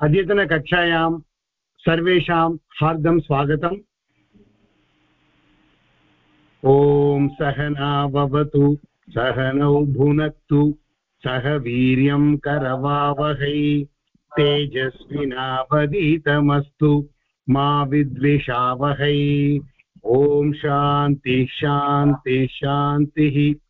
अद्यतनकक्षायां सर्वेषां हार्दं स्वागतम्। ॐ सहना भवतु सहनौ भुनक्तु सह वीर्यं करवावहै तेजस्विनावदीतमस्तु मा विद्विषावहै। ॐ शान्ति शान्ति, शान्तिः।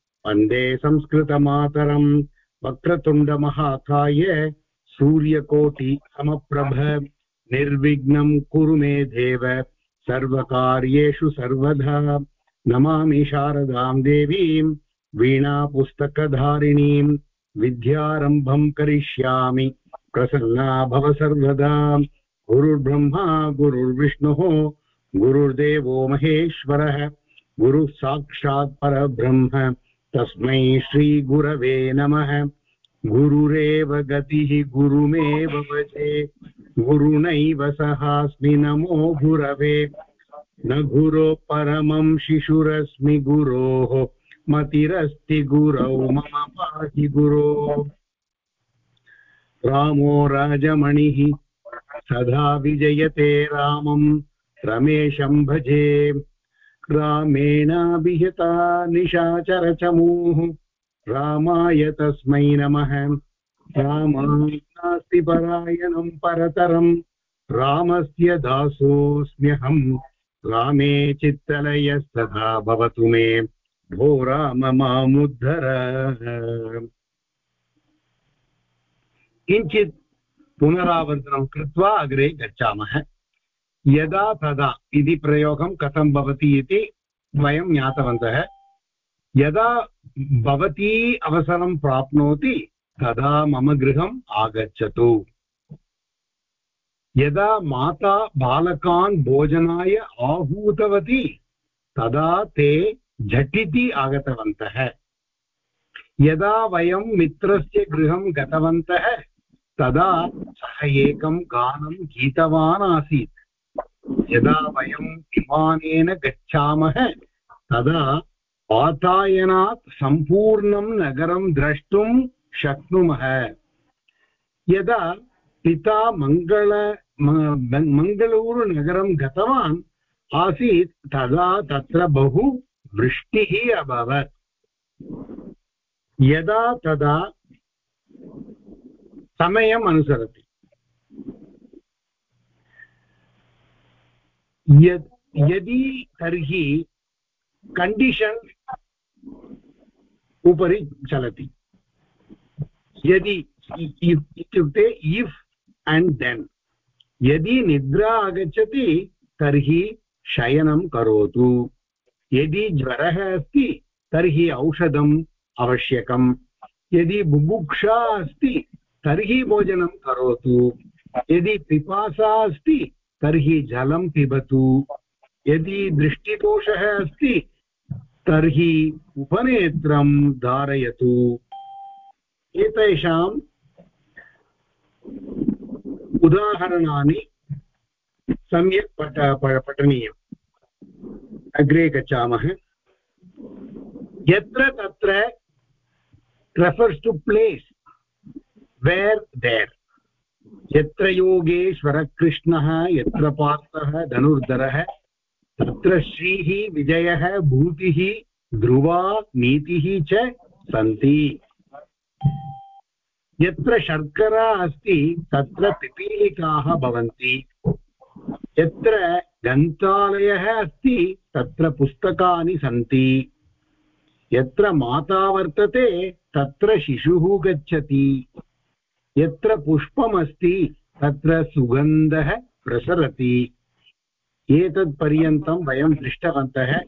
वंदे संस्कृतमातरम्। वक्रतुण्डमहाकाय सूर्यकोटिसमप्रभ निर्विघ्नं कुरु मे देव। सर्वकार्येषु सर्वदा नमामि शारदां देवीं। वीणापुस्तकधारिणीं। विद्यारम्भं करिष्यामि। प्रसन्ना भव सर्वदा। गुरुर्ब्रह्मा, गुरुर्विष्णुः, गुरुर्देवो महेश्वरः। गुरुः साक्षात् परब्रह्म। तस्मै श्रीगुरवे नमः। गुरुरेव गतिः, गुरुमेव भजे गुरुणैव सहास्मि, नमो गुरवे। न गुरो परमं शिशुरस्मि गुरोः। मतिरस्ति गुरौ, मम पाहि गुरो। रामो राजमणिः, सदा विजयते रामं। रमेशं भजे। रामेणाभिहिता निशाचरचमूः। रामाय तस्मै नमः। रामास्ति परायणं परतरं। रामस्य दासोऽस्म्यहम् रामे चित्तलयस्तथा भवतु मे। भो राम मामुद्धर। किञ्चित् पुनरावर्तनं कृत्वा अग्रे गच्छामः। यदा तदा इति प्रयोगं कथं भवति इति वयं ज्ञातवन्तः। यदा भवती अवसरं प्राप्नोति, तदा मम गृहम् आगच्छतु। यदा माता बालकान् भोजनाय आहूतवती, तदा ते झटिति आगतवन्तः। यदा वयं मित्रस्य गृहं गतवन्तः, तदा सः एकं गानं गीतवान् आसीत्। यदा वयं विमानेन गच्छामः, तदा वातायनात् सम्पूर्णं नगरं द्रष्टुं शक्नुमः। यदा पिता मङ्गल मङ्गलूरुनगरं गतवान्, आसीत् तदा तत्र बहु वृष्टिः अभवत्। यदा तदा समयम् अनुसरति यद्, यदि तर्हि कण्डिशन् उपरि चलति। यदि इत्युक्ते इफ् अण्ड् देन् यदि निद्रा आगच्छति, तर्हि शयनं करोतु। यदि ज्वरः अस्ति, तर्हि औषधम् आवश्यकम्। यदि बुभुक्षा अस्ति, तर्हि भोजनं करोतु। यदि पिपासा अस्ति तर्हि जलं पिबतु। यदि दृष्टिदोषः अस्ति, तर्हि उपनेत्रं धारयतु। एतेषाम् उदाहरणानि सम्यक् पठ पठनीयम्। अग्रे गच्छामः। यत्र तत्र refers to place where there यत्र योगेश्वरकृष्णः यत्र पार्थः धनुर्धरः, तत्र श्रीः विजयः, भूतिः, ध्रुवा, नीतिः च सन्ति। यत्र शर्करा अस्ति, तत्र पिपीलिकाः भवन्ति। यत्र ग्रन्थालयः अस्ति, तत्र पुस्तकानि सन्ति। यत्र माता वर्तते, तत्र शिशुः गच्छति। यत्र पुष्पमस्ति तत्र सुगन्धः प्रसरति। एतत्पर्यन्तं वयं दृष्टवन्तः,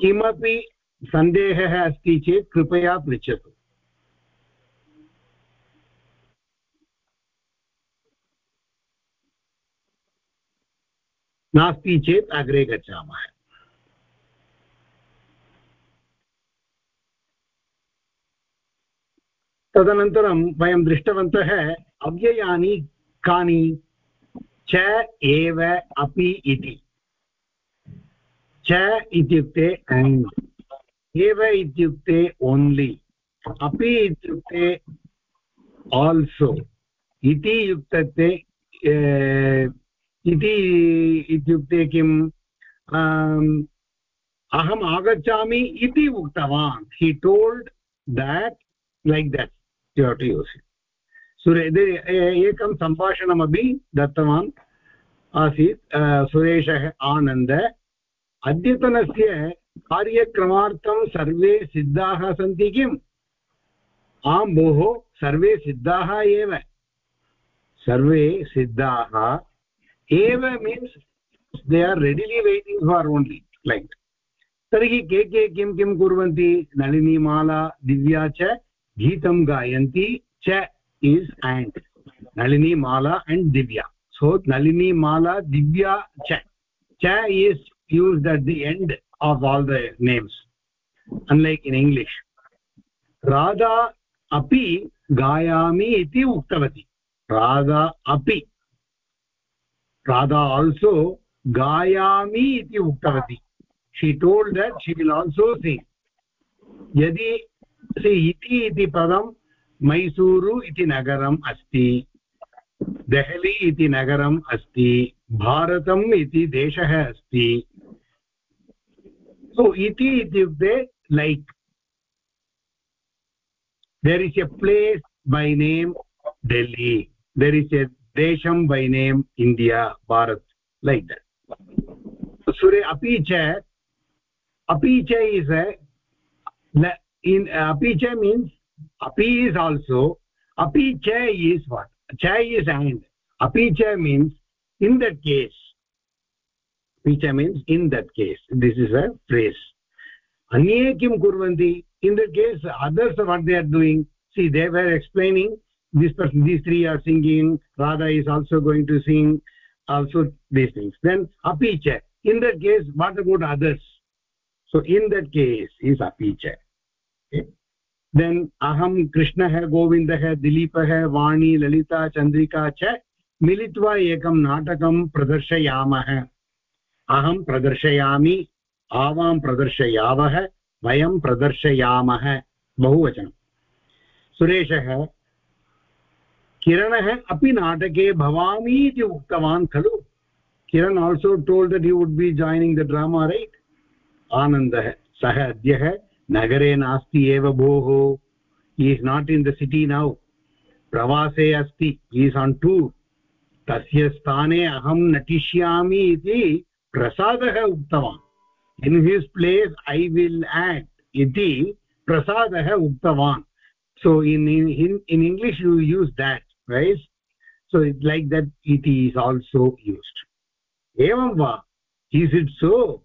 किमपि सन्देहः अस्ति चेत् कृपया पृच्छतु। नास्ति चेत् अग्रे गच्छामः। तदनन्तरं वयं दृष्टवन्तः अव्ययानि कानि च एव अपि इति। च इत्युक्ते एण्ड् एव इत्युक्ते ओन्लि। अपि इत्युक्ते आल्सो। इति युक्तते इति इत्युक्ते किम् अहम् आगच्छामि इति उक्तवान्। He told that like that you have to use सुरे एकं सम्भाषणमपि दत्तवान् आसीत् सुरेशः आनन्द। अद्यतनस्य कार्यक्रमार्थं सर्वे सिद्धाः सन्ति किम्? आं भोः, सर्वे सिद्धाः एव। सर्वे सिद्धाः एव means they are readily waiting for only like तर्हि के के किं किं कुर्वन्ति? नलिनीमाला, दिव्या च गीतं गायन्ति च is and. Nalini Mala and Divya. So Nalini Mala Divya, च। च is used at the end of all the names unlike in English Radha अपि गायामि इति उक्तवती। राधा अपि। राधा आल्सो गायामि इति उक्तवती। She told that she will also sing यदि इति इति पदं मैसूरु इति नगरम् अस्ति। देहली इति नगरम् अस्ति। भारतम् इति देशः अस्ति। सो इति इत्युक्ते like there is a place by name Delhi there is a देशं by name India Bharat like that सुरे अपि च अपि च is in uh, apicha means uh, api is also uh, apicha is what? Cha is and. Apicha means in that case. Apicha means in that case. This is a phrase. anye kim kurvanti in that case others what they are doing see they were explaining this person these three are singing radha is also going to sing also these things. Then apicha in that case what about others? So in that case is apicha. Then aham krishnah govindah dilipah vani lalita chandrika cha मिलित्वा एकं नाटकं प्रदर्शयामः। अहं प्रदर्शयामि, आवां प्रदर्शयावः, वयं प्रदर्शयामः। बहुवचनं। सुरेशः किरणः अपि नाटके भवामि इति उक्तवान् खलु। Kiran also told that you would be joining the drama right आनन्दः सः अद्यः नगरे नास्ति एव भोः। Is not in the city now प्रवासे अस्ति। ईस् आन् टूर् तस्य स्थाने अहं नटिष्यामि इति प्रसादः उक्तवान्। In his place I will act इति प्रसादः उक्तवान्। So in in English you use that ways so it like that इति ईस् आल्सो यूस्ड् एवं वा? Is it so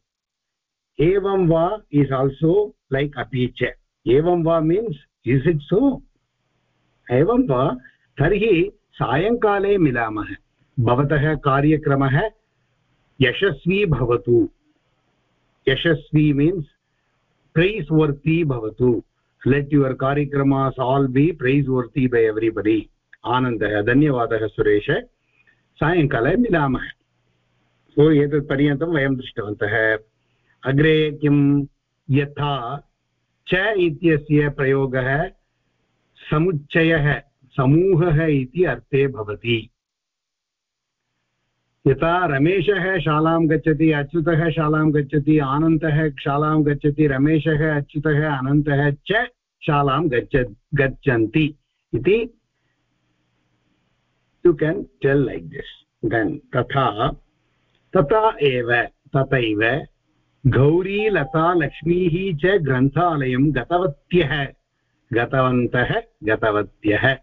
evam va is also like apicha evam va means is it so? evam va tarhi सायङ्काले मिलामः। भवतः कार्यक्रमः यशस्वी भवतु। यशस्वी means praiseworthy भवतु। Let your कार्यक्रमास् all be praiseworthy by everybody आनन्दः। धन्यवादः, सुरेश। सायङ्काले मिलामः। सो एतत् पर्यन्तं वयं दृष्टवन्तः। अग्रे किं यथा च इत्यस्य प्रयोगः समुच्चयः, समूहः इति अर्थे भवति। यथा रमेशः शालां गच्छति, अच्युतः शालां गच्छति, आनन्तः शालां गच्छति, रमेशः, अच्युतः, अनन्तः च शालां गच्छ, गच्छन्ति इति। You can tell like this then तथा तथा एव, तथैव। गौरी लता लक्ष्मीः च ग्रन्थालयं गतवत्यः। गतवन्तः गतवत्यः।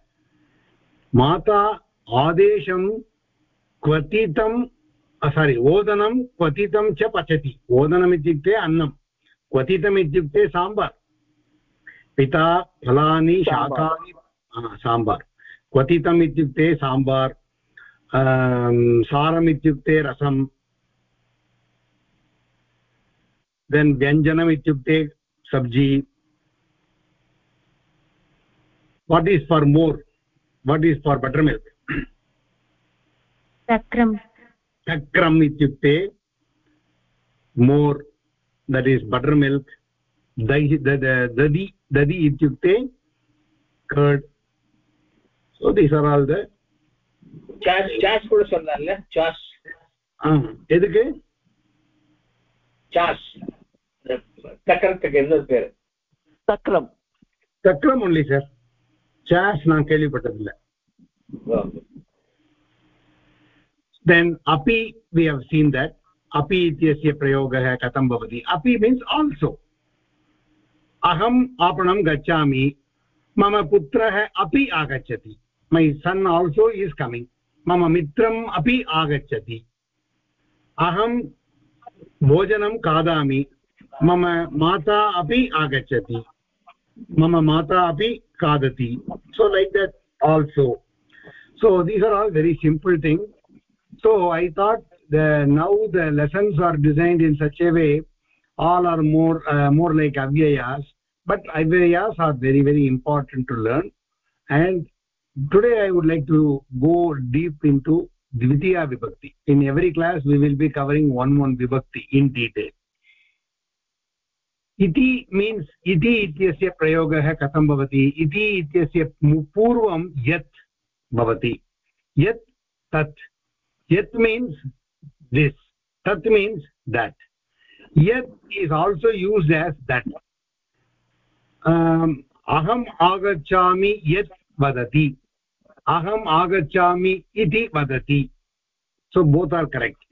माता आदेशं क्वथितं सारि ओदनं क्वथितं च पचति। ओदनम् इत्युक्ते अन्नं क्वथितम् इत्युक्ते साम्बार्। पिता फलानि शाकानि साम्बार्। क्वथितम् इत्युक्ते साम्बार् सारम् इत्युक्ते रसं देन् व्यञ्जनम् इत्युक्ते सब्जि what is for more what is for buttermilk चक्रम् चक्रम् इत्युक्ते मोर् दट् इस् बटर् मिल्क् दहि दधि दधि इत्युक्ते curd so this are all चास् चास् சக்கரத்துக்கு என்ன பேரு சக்கரம் சக்கரம் ஒன்லி சார் சாஸ் நான் கேள்விப்பட்டதில்லை then api we have seen that api ityasya prayogah katham bhavati api means also aham aapanam gacchami mama putrah api agacchati my son also is coming mama mitram api agacchati aham भोजनं खादामि मम माता अपि आगच्छति मम माता अपि खादति so like that also so these are all very simple things so i thought the now the lessons are designed in such a way all are more uh, more like avyayas but avyayas are very very important to learn and today i would like to go deep into dvitiya vibhakti in every class we will be covering one one vibhakti in detail इति means इति इत्यस्य प्रयोगः कथं भवति? इति इत्यस्य पूर्वं यत् भवति। यत् तत्। यत् मीन्स् दिस् तत् मीन्स् देट् यत् is also used as that अहम् आगच्छामि यत् वदति। अहम् आगच्छामि इति वदति। So both are correct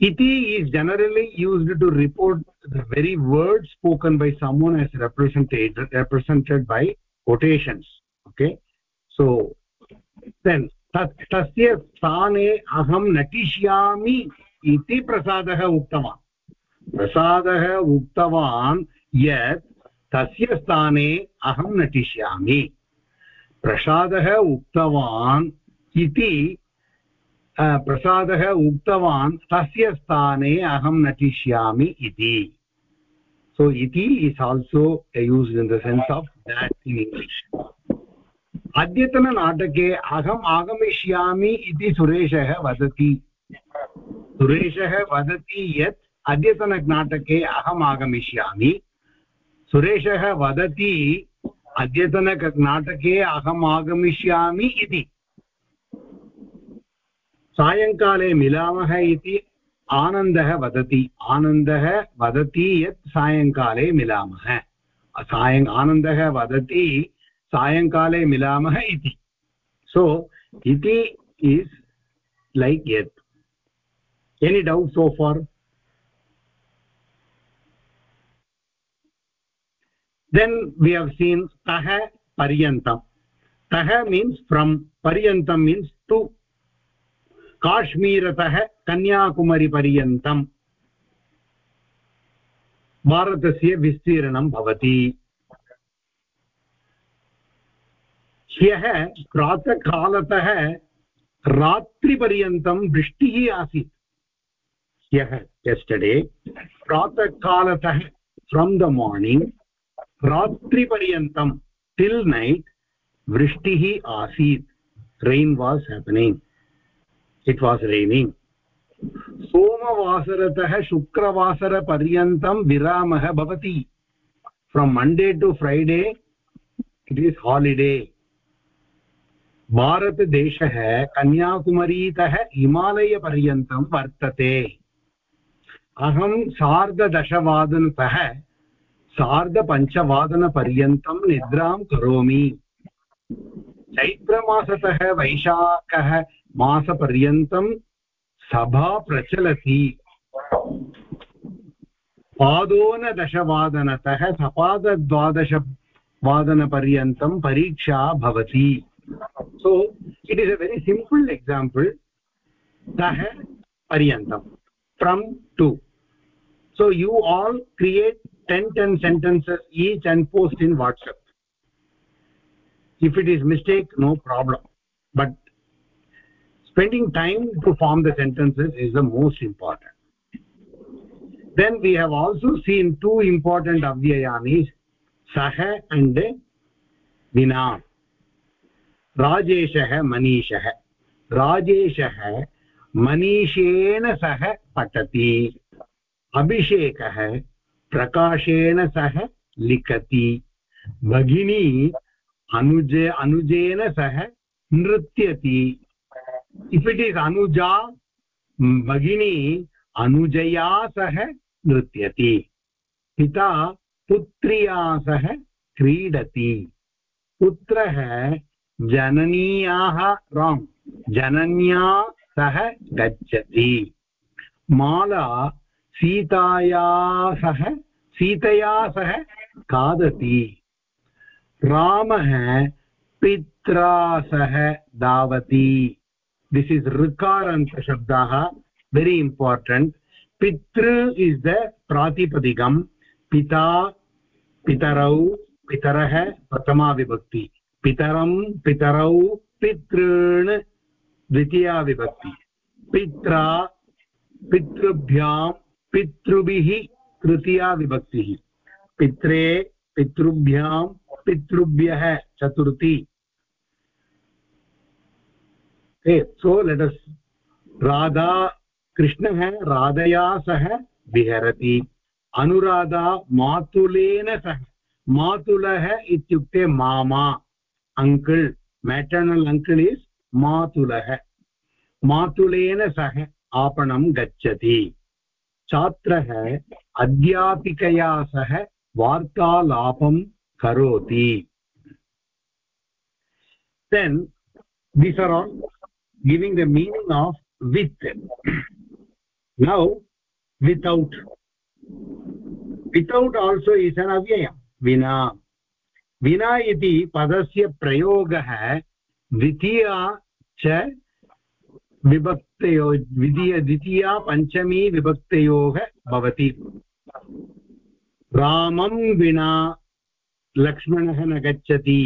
iti is generally used to report the very word spoken by someone as represented represented by quotations okay so then तस्य स्थाने अहं नटिष्यामि इति प्रसादः उक्तवान् प्रसादः उक्तवान् यत् तस्य स्थाने अहं नटिष्यामि प्रसादः उक्तवान् इति प्रसादः उक्तवान्, तस्य स्थाने अहं नटिष्यामि इति। So iti is also used in the sense of that in english. अद्यतननाटके अहम् आगमिष्यामि इति सुरेशः वदति। सुरेशः वदति यत् अद्यतननाटके अहम् आगमिष्यामि। सुरेशः वदति अद्यतननाटके अहम् आगमिष्यामि इति। सायङ्काले मिलामः इति आनन्दः वदति। आनन्दः वदति यत् सायङ्काले मिलामः। सायङ् आनन्दः वदति सायङ्काले मिलामः इति। सो इति इस् लैक् यत् any doubt so far then we have seen तः पर्यन्तं तः मीन्स् फ्रम् पर्यन्तं मीन्स् टु काश्मीरतः कन्याकुमारीपर्यन्तं भारतस्य विस्तीर्णं भवति। ह्यः प्रातःकालतः रात्रिपर्यन्तं वृष्टिः आसीत्। ह्यः यस्टडे प्रातःकालतः फ्रम् द मार्निङ्ग् रात्रिपर्यन्तं टिल् नैट् वृष्टिः आसीत्। Rain was happening it was raining सोमवासरतः शुक्रवासरपर्यन्तं विरामः भवति from Monday to Friday it is holiday भारतदेशः कन्याकुमारीतः हिमालयपर्यन्तं वर्तते अहं सार्धदशवादनतः सार्धपञ्चवादनपर्यन्तं निद्रां करोमि चैत्रमासतः वैशाखः मासपर्यन्तं सभा प्रचलति। पादोनदशवादनतः सपादद्वादशवादनपर्यन्तं परीक्षा भवति। So it is a very simple example तः पर्यन्तं from to so you all create ten ten sentences each and post in WhatsApp if it is mistake no problem but spending time to form the sentences is the most important then we have also seen two important avyayamis saha and vina राजेशः मनीषः राजेशः मनीषेण सह पठति अभिषेकः प्रकाशेन सह लिखति भगिनी अनुज अनुजेन सह नृत्यति इफ् इट् इस् अनुजा भगिनी अनुजया सह नृत्यति। पिता पुत्र्या सह क्रीडति। पुत्रः जननीयाः राङ्ग् जनन्या सह गच्छति। माला सीताया सह, सीतया सह खादति। रामः पित्रा सह धावति दिस् इस् ऋकारान्तशब्दाः वेरि इम्पार्टेण्ट् पितृ इस् द प्रातिपदिकं पिता पितरौ पितरः प्रथमा विभक्ति पितरं पितरौ पितॄन् द्वितीया विभक्ति पित्रा पितृभ्यां पितृभिः तृतीया विभक्तिः पित्रे पितृभ्यां पितृभ्यः चतुर्थी सो लेट् अस् राधा कृष्णः राधया सह विहरति अनुराधा मातुलेन सह मातुलः इत्युक्ते मामा अङ्कल् मेटर्नल् अङ्कल् इस् मातुलः मातुलेन सह आपणं गच्छति छात्रः अध्यापिकया सह वार्तालापं करोति then, these are all giving the meaning of with now, without. Without also is an avyayam. Vina. विना इति पदस्य प्रयोगः द्वितीया च विभक्तयो द्वितीय द्वितीया पञ्चमी विभक्तयोः भवति रामं विना लक्ष्मणः न गच्छति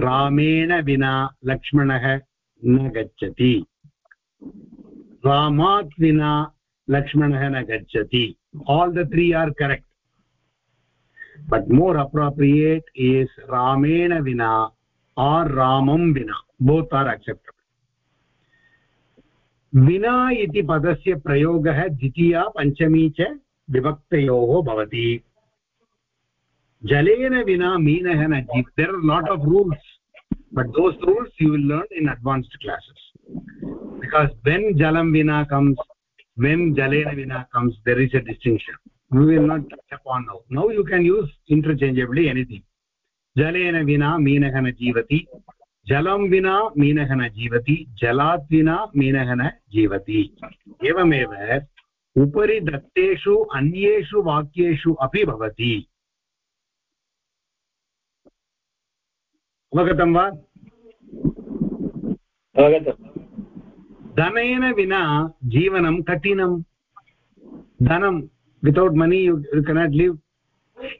रामेण विना लक्ष्मणः न गच्छति। रामात् विना लक्ष्मणः न गच्छति। All the three are correct but more appropriate is ramena vina or ramam vina both are acceptable. विना इति पदस्य प्रयोगः द्वितीया पञ्चमी च विभक्तयोः भवति। जलेन विना मीनः न जीव there are lot of rules but those rules you will learn in advanced classes because when jalam vina comes when jalena vina comes there is a distinction we will not touch upon now now you can use interchangeably anything न जीवति जलं विना मीनः न जीवति जलात् विना मीनः न जीवति एवमेव उपरि दत्तेषु अन्येषु वाक्येषु अपि भवति अवगतं वा? अवगतम्। धनेन विना जीवनं कठिनं। धनं without money you cannot live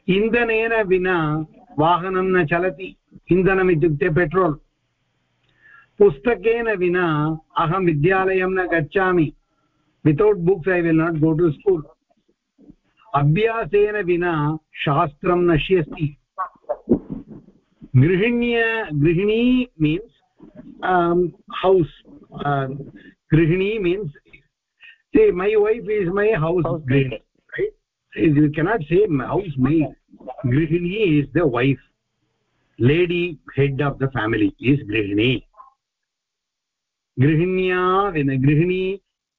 इन्धनेन विना वाहनं न चलति। इन्धनम् इत्युक्ते पेट्रोल्। पुस्तकेन विना अहं विद्यालयं न गच्छामि। Without books I will not go to school अभ्यासेन विना शास्त्रं नश्यति। गृहिण्य गृहिणी मीन्स् हौस् गृहिणी means my wife is my house गृहिणी केनाट् से हौस् मै गृहिणी is the wife lady head of the family is गृहिणी गृहिण्या विना गृहिणी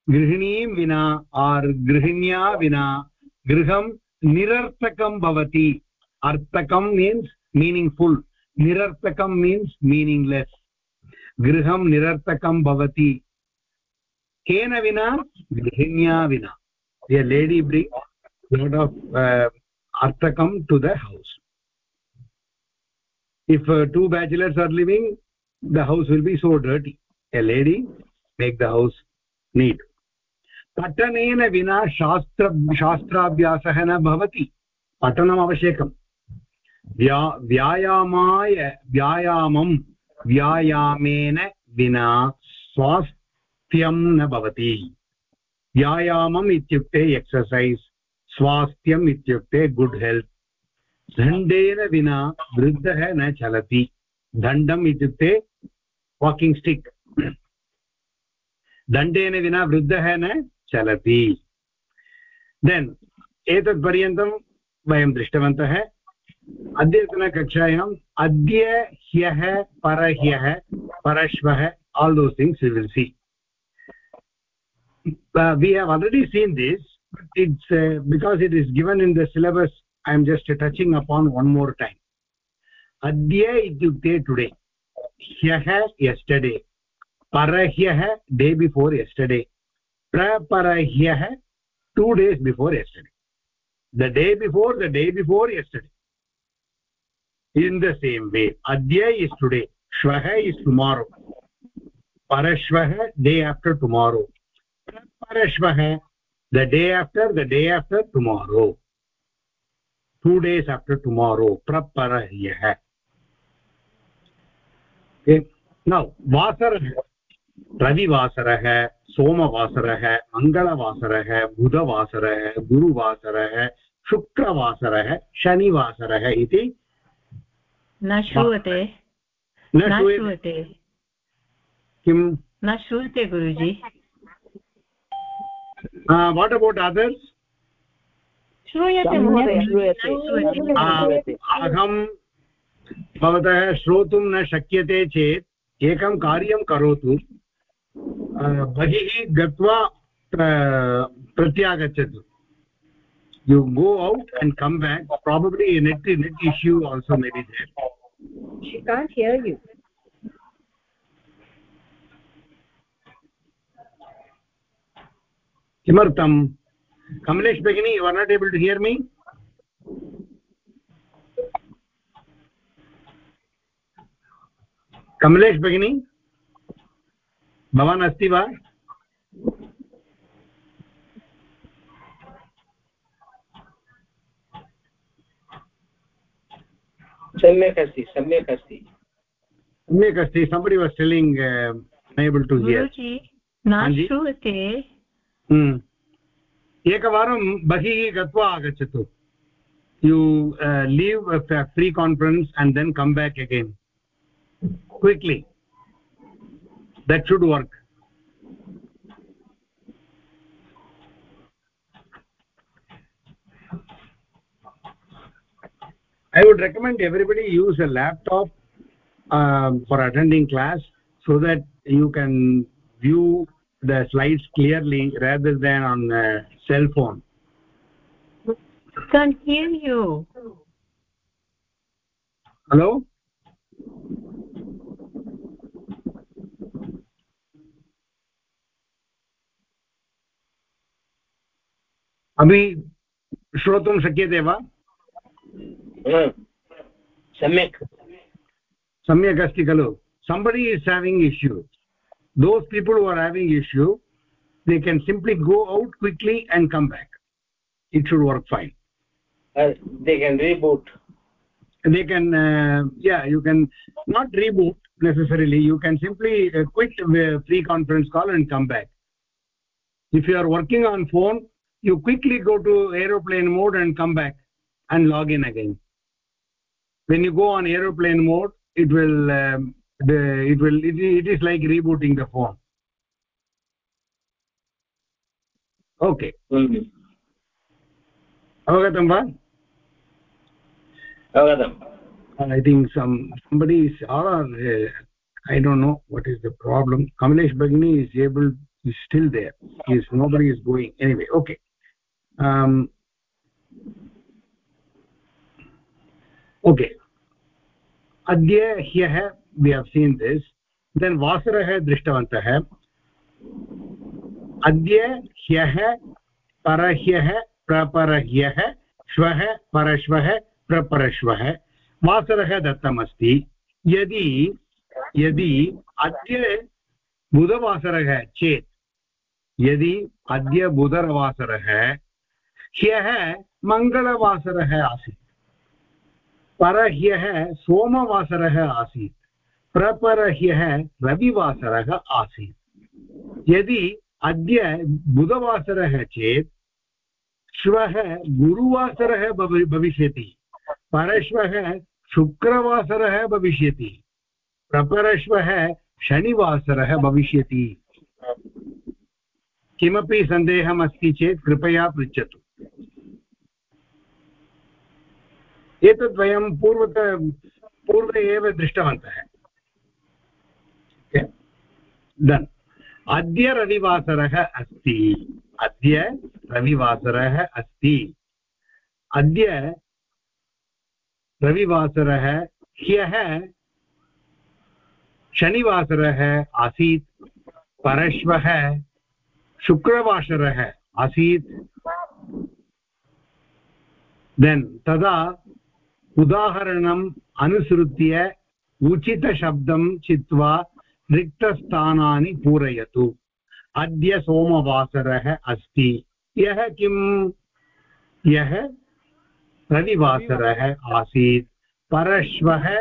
गृहिणीं विना आर् गृहिण्या विना गृहं निरर्थकं भवति अर्थकं मीन्स् मीनिङ्ग्फुल् निरर्थकं मीन्स् मीनिङ्ग्लेस् गृहं निरर्थकं भवति. केन विना? गृहिण्या विना. य lady bring lot of अर्थकं to the house if two bachelors are living the house will be so dirty a lady make the house neat पठनेन विना शास्त्र, शास्त्राभ्यासः न भवति. पठनम् आवश्यकम् व्या, व्यायामाय, व्यायामं व्यायामेन विना स्वास्थ्यं न भवति। व्यायामम् इत्युक्ते एक्ससैस्, स्वास्थ्यम् इत्युक्ते गुड् हेल्त्। दण्डेन विना वृद्धः न चलति। दण्डम् इत्युक्ते वाकिङ्ग् स्टिक् दण्डेन विना वृद्धः न चलति। देन् एतत् पर्यन्तं वयं दृष्टवन्तः। अद्यतनकक्षायाम् अद्य ह्यः परह्यः परश्वः all those things you will see we have already seen this it's because it is given in the syllabus I am just touching upon one more time अद्य इत्युक्ते टुडे ह्यः यस्टडे परह्यः day before yesterday प्रपरह्यः two days before yesterday the day before the day before yesterday in the same way अद्य is today श्वः is tomorrow परश्वः day after tomorrow परश्वः the day after the day after tomorrow two days after tomorrow प्रपरह्यः now वासरः रविवासरः सोमवासरः मङ्गलवासरः बुधवासरः गुरुवासरः शुक्रवासरः शनिवासरः इति न श्रूयते। न श्रूयते। किं न श्रूयते गुरुजी। वाट् अबौट् अदर्स् श्रूयते अहं भवतः श्रोतुं न शक्यते चेत् एकं कार्यं करोतु। बहिः गत्वा प्र- प्रत्यागच्छतु you go out and come back probably net net issue also may be there she can't hear you. किमर्थं कमलेश् भगिनी you are not able to hear me Kamlesh भगिनी भवान् अस्ति वा सम्यक् अस्ति सम्यक् अस्ति। सम्यक् अस्ति somebody was telling uh, unable to hear. गुरुजी न श्रूयते. एकवारं बहिः गत्वा आगच्छतु। You leave free conference and then come back again quickly that should work i would recommend everybody use a laptop um, for attending class so that you can view the slides clearly rather than on a cell phone can't hear you hello अभि श्रोतुं शक्यते वा हा, सम्यक् सम्यक् अस्ति खलु somebody is having issue those people who are having issue they can simply go out quickly and come back it should work fine Uh, they can reboot they can uh, yeah you can not reboot necessarily you can simply uh, quit the free conference call and come back if you are working on phone you quickly go to aeroplane mode and come back and log in again when you go on aeroplane mode it will um, the, it will it, it is like rebooting the phone okay hmm, avagatam va अवगतम् i think some somebody is or uh, i don't know what is the problem kamalesh bagni is able is still there is nobody is going anyway okay um okay. adya ह्यः we have seen this. Then vasarah दृष्टवन्तः. अद्य ह्यः परह्यः प्रपरह्यः, श्वः परश्वः, प्रपरश्वः. वासरः दत्तमस्ति. यदि यदि अद्य बुधवासरः चेत्, यदि अद्य बुधवासरः, ह्यः मङ्गलवासरः आसीत्। परह्यः सोमवासरः आसीत्। प्रपरह्यः रविवासरः आसीत्। यदि अद्य बुधवासरः चेत्, श्वः गुरुवासरः भवि, भविष्यति। परश्वः शुक्रवासरः भविष्यति। प्रपरश्वः शनिवासरः भविष्यति। किमपि सन्देहम् अस्ति चेत् कृपया पृच्छतु। एतद् वयं पूर्वत पूर्वे एव दृष्टवन्तः। डन् अद्य रविवासरः अस्ति। अद्य रविवासरः अस्ति। अद्य रविवासरः ह्यः शनिवासरः आसीत्। परश्वः शुक्रवासरः आसीत्। देन् तदा उदाहरणम् अनुसृत्य उचितशब्दं चित्वा रिक्तस्थानानि पूरयतु। अद्य सोमवासरः अस्ति। यः किम्? यः रविवासरः आसीत्। परश्वः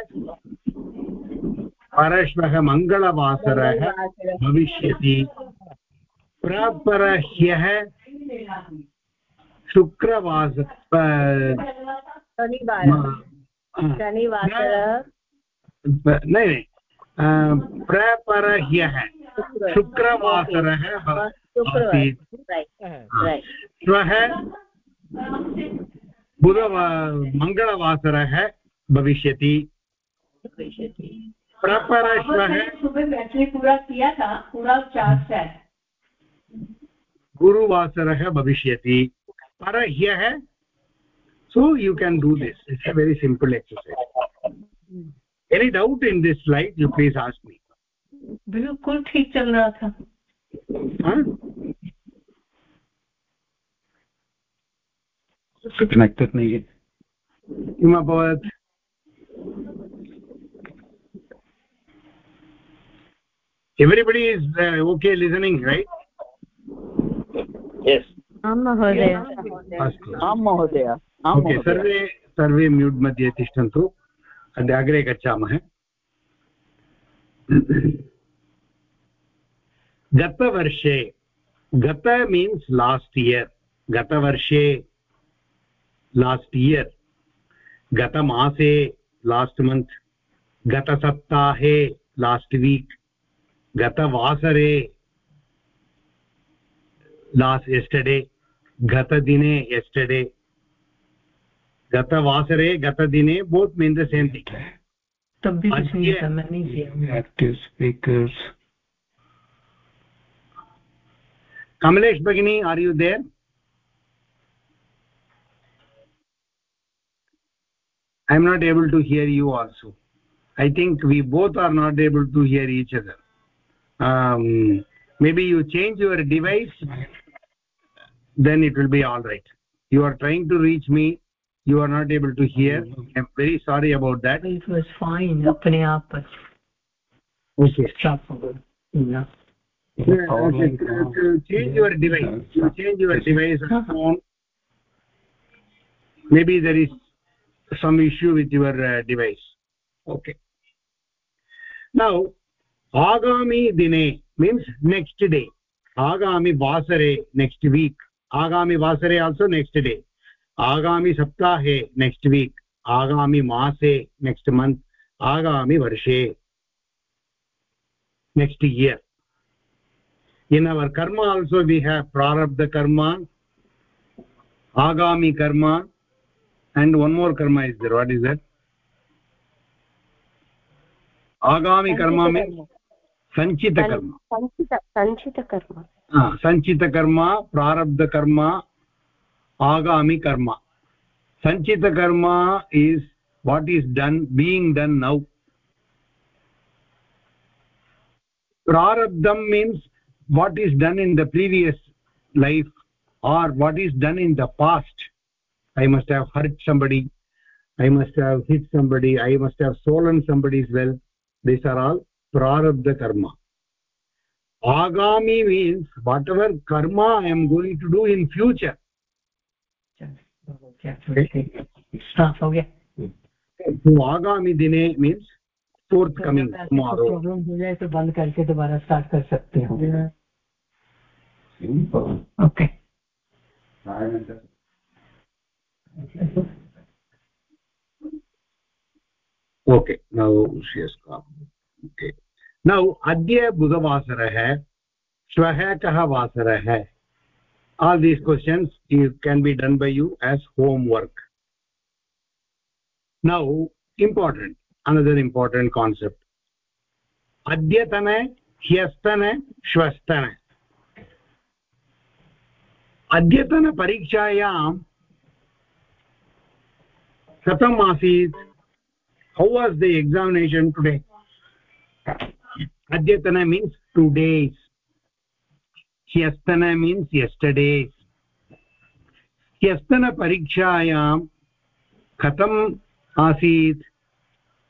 परश्वः मङ्गलवासरः भविष्यति। प्रपरह्यः शुक्रवास शनिवार। शनिवासरः नै प्रपरह्यः शुक्रवासरः श्वः बुधवा मङ्गलवासरः भविष्यति। प्रपरश्वः पूरा किया था पूरा चार सेट गुरुवासरः भविष्यति। परह्यः so you can do this it's a very simple exercise any doubt in this slide you please ask me बिल्कुल ठीक चल रहा था huh? कनेक्टेड नहीं है किम् अभवत् everybody is uh, okay listening right yes आं महोदय। आं महोदय ओके सर्वे सर्वे म्यूट् मध्ये तिष्ठन्तु। अद्य अग्रे गच्छामः। गतवर्षे गत मीन्स् लास्ट् इयर् गतवर्षे लास्ट् इयर् गतमासे लास्ट् मन्त् गतसप्ताहे लास्ट् वीक् गतवासरे लास्ट् यस्टर्डे गतदिने यस्टडे गतवासरे गतदिने both mean the same thing Kamlesh भगिनी are you there I am not able to hear you also I think we both are not able to hear each other maybe you change your device then it will be all right. You are trying to reach me you are not able to hear. I'm very sorry about that. It was fine. Apne aap okay. stop yeah change your device you change your device phone maybe there is some issue with your uh, device. Okay. Now agami dine means next day. Agami vasare next week. आगामी वासरे also next day आगामी सप्ताहे next week आगामी मासे next month आगामी वर्षे next year in our karma also we have prarabdha karma agami karma and one more karma is there what is there agami karma means sanchitakarma sanchita sanchitakarma sanchitakarma prarabdhakarma, agamikarma. Sanchitakarma is what is done being done now प्रारब्धं means what is done in the previous life or what is done in the past I must have hurt somebody I must have hit somebody I must have stolen somebody is well these are all prarabdhakarma. Agami means whatever karma i am going to do in future stop हो गया so agami dine means forthcoming tomorrow problem हो जाए तो बंद करके दोबारा start कर सकते हो okay okay now she has come okay now, अद्य बुधवासरः, श्वः कः है all these questions can be done by you as homework now important another important concept अद्यतन, ह्यस्तन, श्वस्तन. अद्यतनपरीक्षायां कथम् आसीत्? How was the examination today adyatana means today's hyastana means yesterday's ह्यस्तनपरीक्षायां कथम् आसीत्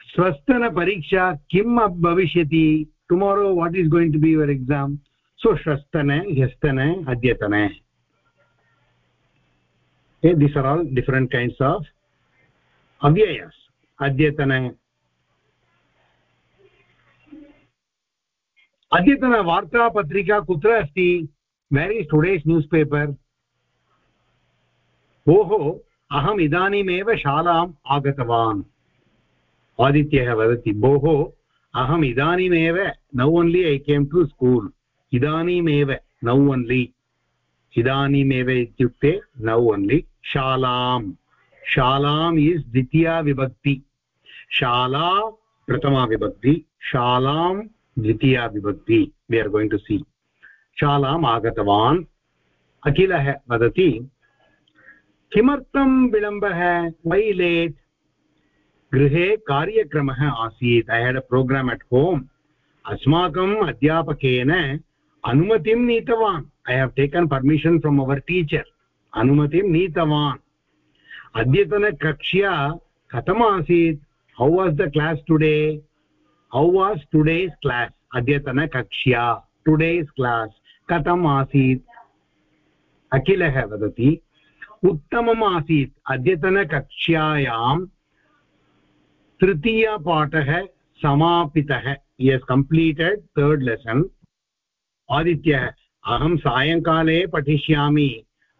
स्वस्तनपरीक्षा किं भविष्यति tomorrow what is going to be your exam so shvastana ह्यस्तन adyatana okay these are all different kinds of avyayas अद्यतन अद्यतनवार्तापत्रिका कुत्र अस्ति? Where is today's newspaper भोः अहम् इदानीमेव शालाम् आगतवान्। आदित्यः वदति भोः अहम् इदानीमेव now only I came to school इदानीमेव नौ ओन्लि इदानीमेव इत्युक्ते नौ ओन्लि शालाम्. शालाम् इस् द्वितीया विभक्ति। शाला प्रथमा विभक्ति। शालां द्वितीया विभक्ति we are going to see शालाम् आगतवान्। अखिलः वदति, किमर्थं विलम्बः? वै लेट् गृहे कार्यक्रमः आसीत्। I had a program at home अस्माकम् अध्यापकेन अनुमतिं नीतवान्। I have taken permission from our teacher अनुमतिं नीतवान्। अद्यतनकक्ष्या कथम् आसीत् how was the class today how was today's class अद्यतनकक्ष्या today's class कथम् आसीत् अखिलः वदति उत्तमम् आसीत् अद्यतनकक्ष्यायां तृतीयपाठः समापितः यस् कम्प्लीटेड् थर्ड् लेसन् आदित्यः अहं सायङ्काले पठिष्यामि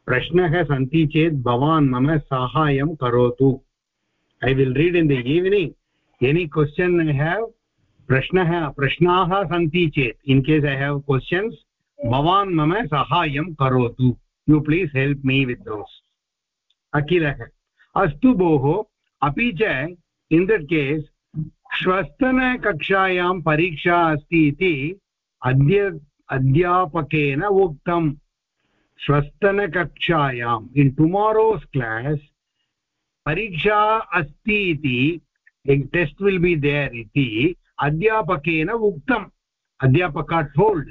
प्रश्नः सन्ति चेत् भवान् मम साहाय्यं करोतु I will read in the evening any question I have प्रश्नः प्रश्नाः सन्ति चेत् in case I have questions भवान् मम साहाय्यं करोतु। You please help me with those अखिलः, अस्तु भोः, अपि च इन् दट् केस् श्वस्तनकक्षायां परीक्षा अस्ति इति अद्य अध्यापकेन उक्तम्। श्वस्तनकक्षायाम् इन् टुमारोस् क्लास् परीक्षा अस्ति इति टेस्ट् विल् बि देर् इति अध्यापकेन उक्तम् अध्यापका टोल्ड्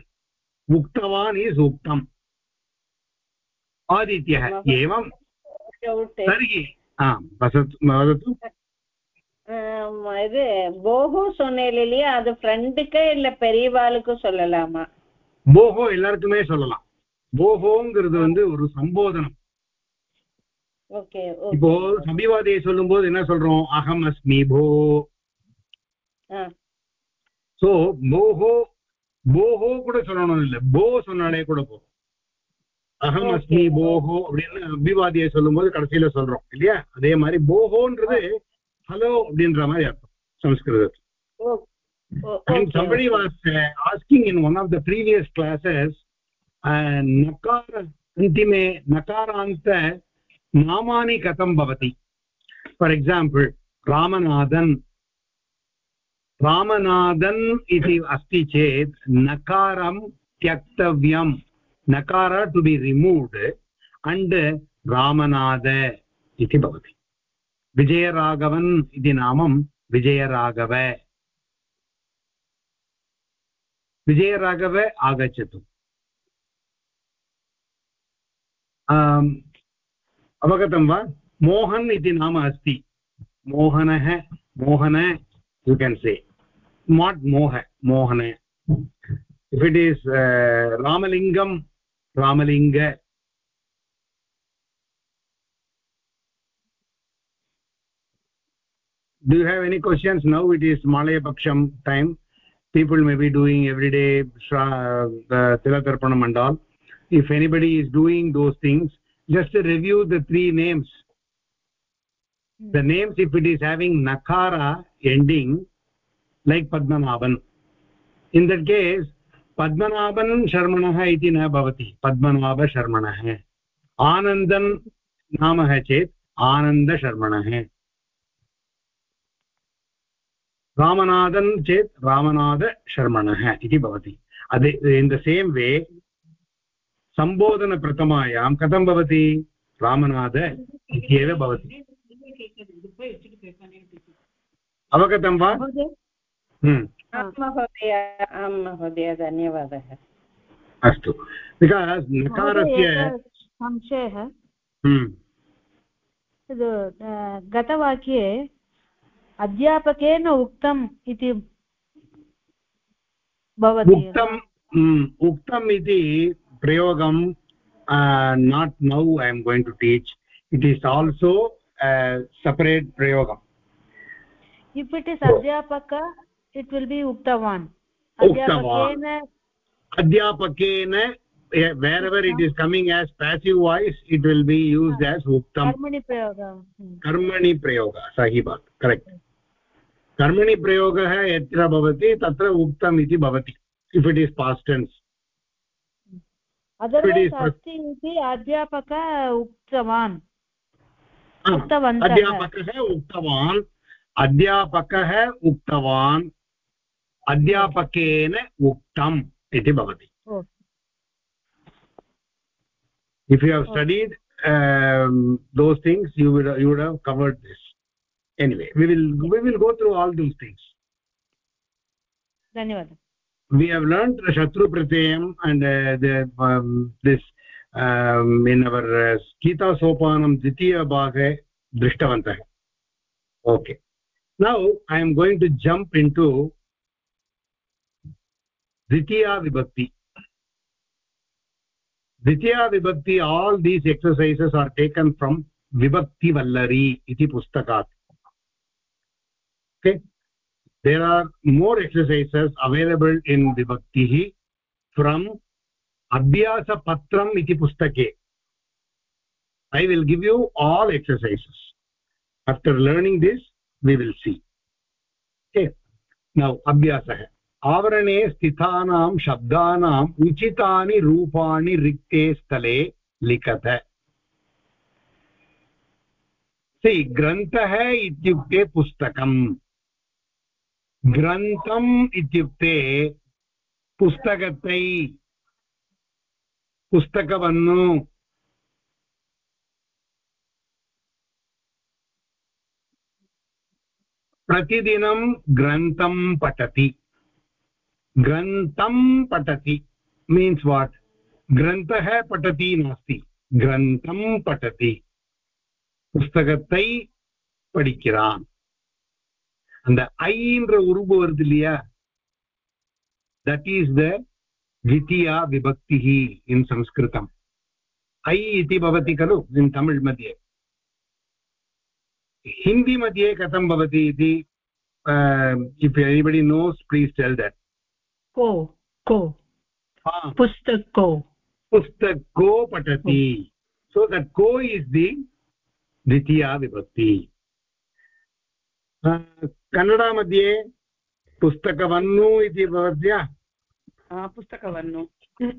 उक्तवान् इस् उक्तम् आदित्यः एवं तर्हि आम् वसतु वदतु இது போஹோ சொன்னேன் இல்லையா அது ஃப்ரெண்டுக்கு இல்ல பெரியவாளுக்கு சொல்லலாமா போஹோ எல்லாருக்குமே சொல்லலாம் போஹோங்கிறது வந்து ஒரு சம்போதனம் ஓகே இப்போ சபிவாதையை சொல்லும் போது என்ன சொல்றோம் அகம் அஸ்மி போ சோ போஹோ போஹோ கூட சொல்லணும் இல்ல போ சொன்னாலே கூட போதும் அகம் அஸ்மி போஹோ அப்படின்னு அபிவாதியை சொல்லும் போது கடைசியில சொல்றோம் இல்லையா அதே மாதிரி போஹோன்றது ஹலோ அப்படின்ற மாதிரி அர்த்தம் சம்ஸ்கிருதத்தில் And somebody was uh, asking in one of the previous classes, uh, nakara antime nakaranta namani katham bhavati for example ramanathan ramanathan iti asti chet nakaram tyaktavyam nakara to be removed and ramanada iti bhavati विजयराघवन् इति नामं विजयराघव विजयराघव आगच्छतु अवगतं वा मोहन् इति नाम अस्ति मोहनः Mohan you can say not मोह Mohan if it is रामलिङ्गं Ramalinga do you have any questions now it is malaya paksham time people may be doing every day uh, the tilatarpanam and all if anybody is doing those things just review the three names the names if it is having nakara ending like padmanabhan. In that case padmanabhan sharmanah iti na bhavati. Padmanabha sharmanah Anandan नामः चेत् आनन्दशर्मणः रामनाथन् चेत् रामनाथशर्मणः इति भवति अदे in the same way सम्बोधनप्रथमायां कथं भवति रामनाथ इत्येव भवति अवगतं वा महोदय आं महोदय धन्यवादः। अस्तु। नकारस्य संशयः। हम्म, गतवाक्ये अध्यापकेन उक्तम् इति भवति। उक्तम् हम्म, उक्तम् इति प्रयोगं not now I am going to teach it is also separate प्रयोगम्। If it is अध्यापक इट् विल् बि उक्तवान् उक्तवान्। अध्यापकेन wherever it is coming as passive voice it will be used as uktam कर्मणि प्रयोगः कर्मणि प्रयोग सहि बात् करेक्ट् कर्मणि प्रयोगः यत्र भवति तत्र उक्तम् इति भवति if it is past tense otherwise is- अस्ति इति अध्यापक उक्तवान् उक्तवन्तः अध्यापकः उक्तवान् अध्यापकः उक्तवान् अध्यापकेन उक्तम् इति भवति if you have studied um, those things you would you would have covered this anyway we will we will go through all those things धन्यवादः we have learned shatru pratyayam and uh, the um, this um, in our uh, gita sopanam ditiya bhage drishtavantah okay now i am going to jump into ditiya vibhakti ditiya vibhakti all these exercises are taken from vibhakti vallari iti pustakat okay there are more exercises available in vibhakti from abhyasa patram iti pustake i will give you all exercises after learning this we will see okay now abhyasah आवरणे स्थितानां शब्दानाम् उचितानि रूपाणि रिक्ते स्थले लिखत सि ग्रन्थः इत्युक्ते पुस्तकम्। ग्रन्थम् इत्युक्ते पुस्तकத்தை पुस्तकवन्नु। प्रतिदिनं ग्रन्थं पठति। ग्रन्थं पठति मीन्स् वाट् ग्रन्थः पठति नास्ति ग्रन्थं पठति புஸ்தகத்தை படிக்கிறான் அந்த ஐன்ற உருவு வருது இல்லையா தட் இஸ் த द्वितीया विभक्तिः इन् संस्कृतम् ऐ इति भवति खलु इन् तमिळ् मध्ये हिन्दी मध्ये कथं भवति इति if anybody knows please tell that को को। पुस्तको पुस्तको पठति। सो दट् को इस् दि द्वितीया विभक्ति। कन्नडा मध्ये पुस्तकवन्नु इति भवत्या पुस्तकवन्नु।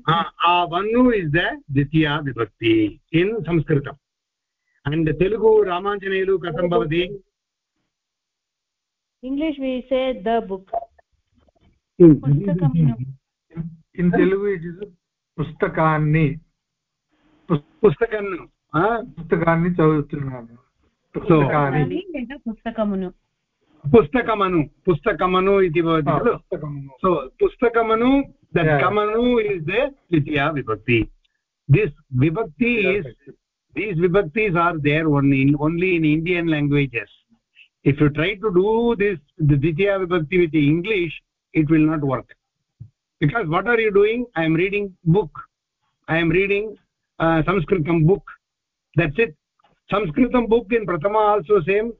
आ वन्नु इस् द द्वितीया विभक्ति इन् संस्कृतम्। अण्ड् तेलुगु रामाञ्जनेयुलु कथं भवति? We say the book. in telugu it is పుస్తకాన్ని పుస్తకన్ను పుస్తకాన్ని చదువుతున్నాను పుస్తకాన్ని పుస్తకమును పుస్తకమను పుస్తకమను ఇది భవతి ఖలు సో పుస్తకమను దట్ కమను ఇస్ ద ద్వితీయ విభక్తి దిస్ విభక్తి is these vibhaktis are there only in only in indian languages if you try to do this the ditya vibhakti with english it will not work. Because what are you doing? I am reading book. I am reading uh, sanskritam book. That's it. Sanskritam book in prathama also same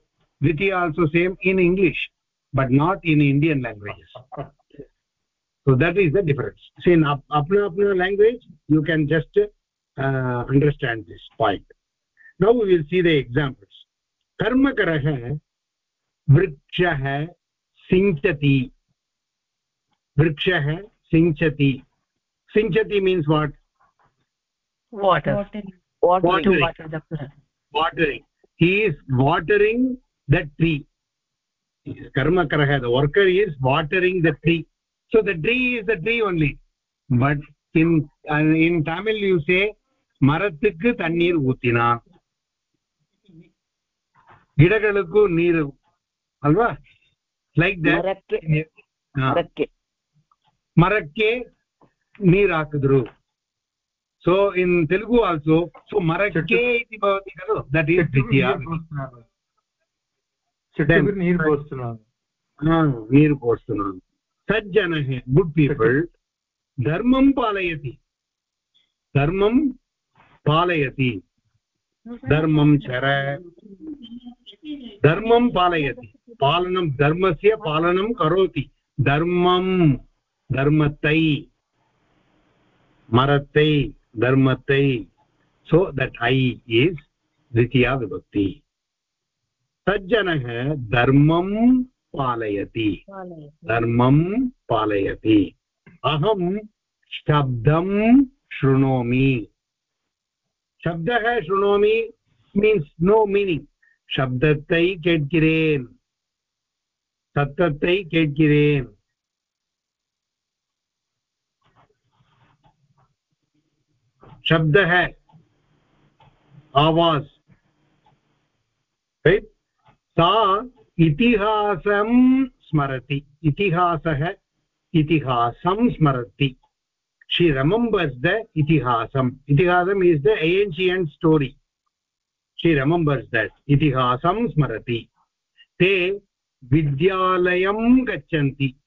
dvitiya also same in english but not in indian languages. So that is the difference. See in apna apna language you can just uh, understand this point. Now we will see the examples. Karma karmakarah vrikshah sinchati वृक्षः सिञ्चति सिञ्चति means what water Watering. to water the plant watering he is watering the tree karmakarah the worker is watering the tree so the tree is the tree only but in uh, in tamil you say மரத்துக்கு தண்ணீர் ஊத்தினான் ಗಿಡಗಳಿಗೂ ನೀರು ಅಲ್ವಾ like ಮರಕ್ಕೆ ಮರಕ್ಕೆ ನೀರ್ ಹಾಕಿದ್ರು so in Telugu also so ಮರಕ್ಕೆ ಇತಿ ಭವತಿ ಖಲು ದಟ್ ಈಸ್ ದ್ವಿತೀಯ ನೀರು ಪೋಸ್ತುನಾರು ನೀರು ಪೋಸ್ತುನಾರು ಸಜ್ಜನ ಗುಡ್ ಪೀಪಲ್ ಧರ್ಮಂ ಪಾಲಯತಿ ಧರ್ಮಂ ಪಾಲಯತಿ ಧರ್ಮಂ ಚರ ಧರ್ಮಂ ಪಾಲಯತಿ ಪಾಲನ ಧರ್ಮಸ್ಯ ಪಾಲನ ಕರೋತಿ ಧರ್ಮಂ dharmatai maratai dharmatai so that i is dvitiya vibhakti सज्जनः धर्मं पालयति धर्मं पालयति अहं शब्दं शृणोमि शब्दः शृणोमि मीन्स् नो मीनिङ्ग् शब्दத்தை கேட்கிறேன் சத்தத்தை கேட்கிறேன் शब्द है। आवाज़। राइट सा इतिहासम स्मरति। इतिहास है इतिहासम स्मरति। शी रमंबर्स द इतिहासम इतिहासम is the ancient story she remembers that इतिहासम स्मरति। ते विद्यालय गच्छन्ति।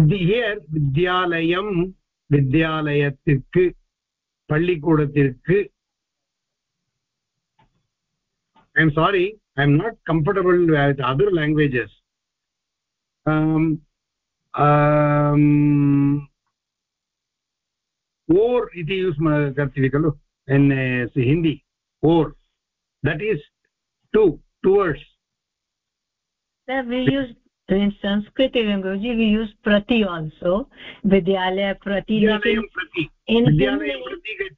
विद्यालय विद्यालय பள்ளிக்கூடத்திற்கு i am sorry i am not comfortable with other languages um um or iti use kartiti kalu in uh, hindi or that is two two words Sir, we use in sanskrit language we use prati also vidyalaya prati vidyalayam prati in vidyalayam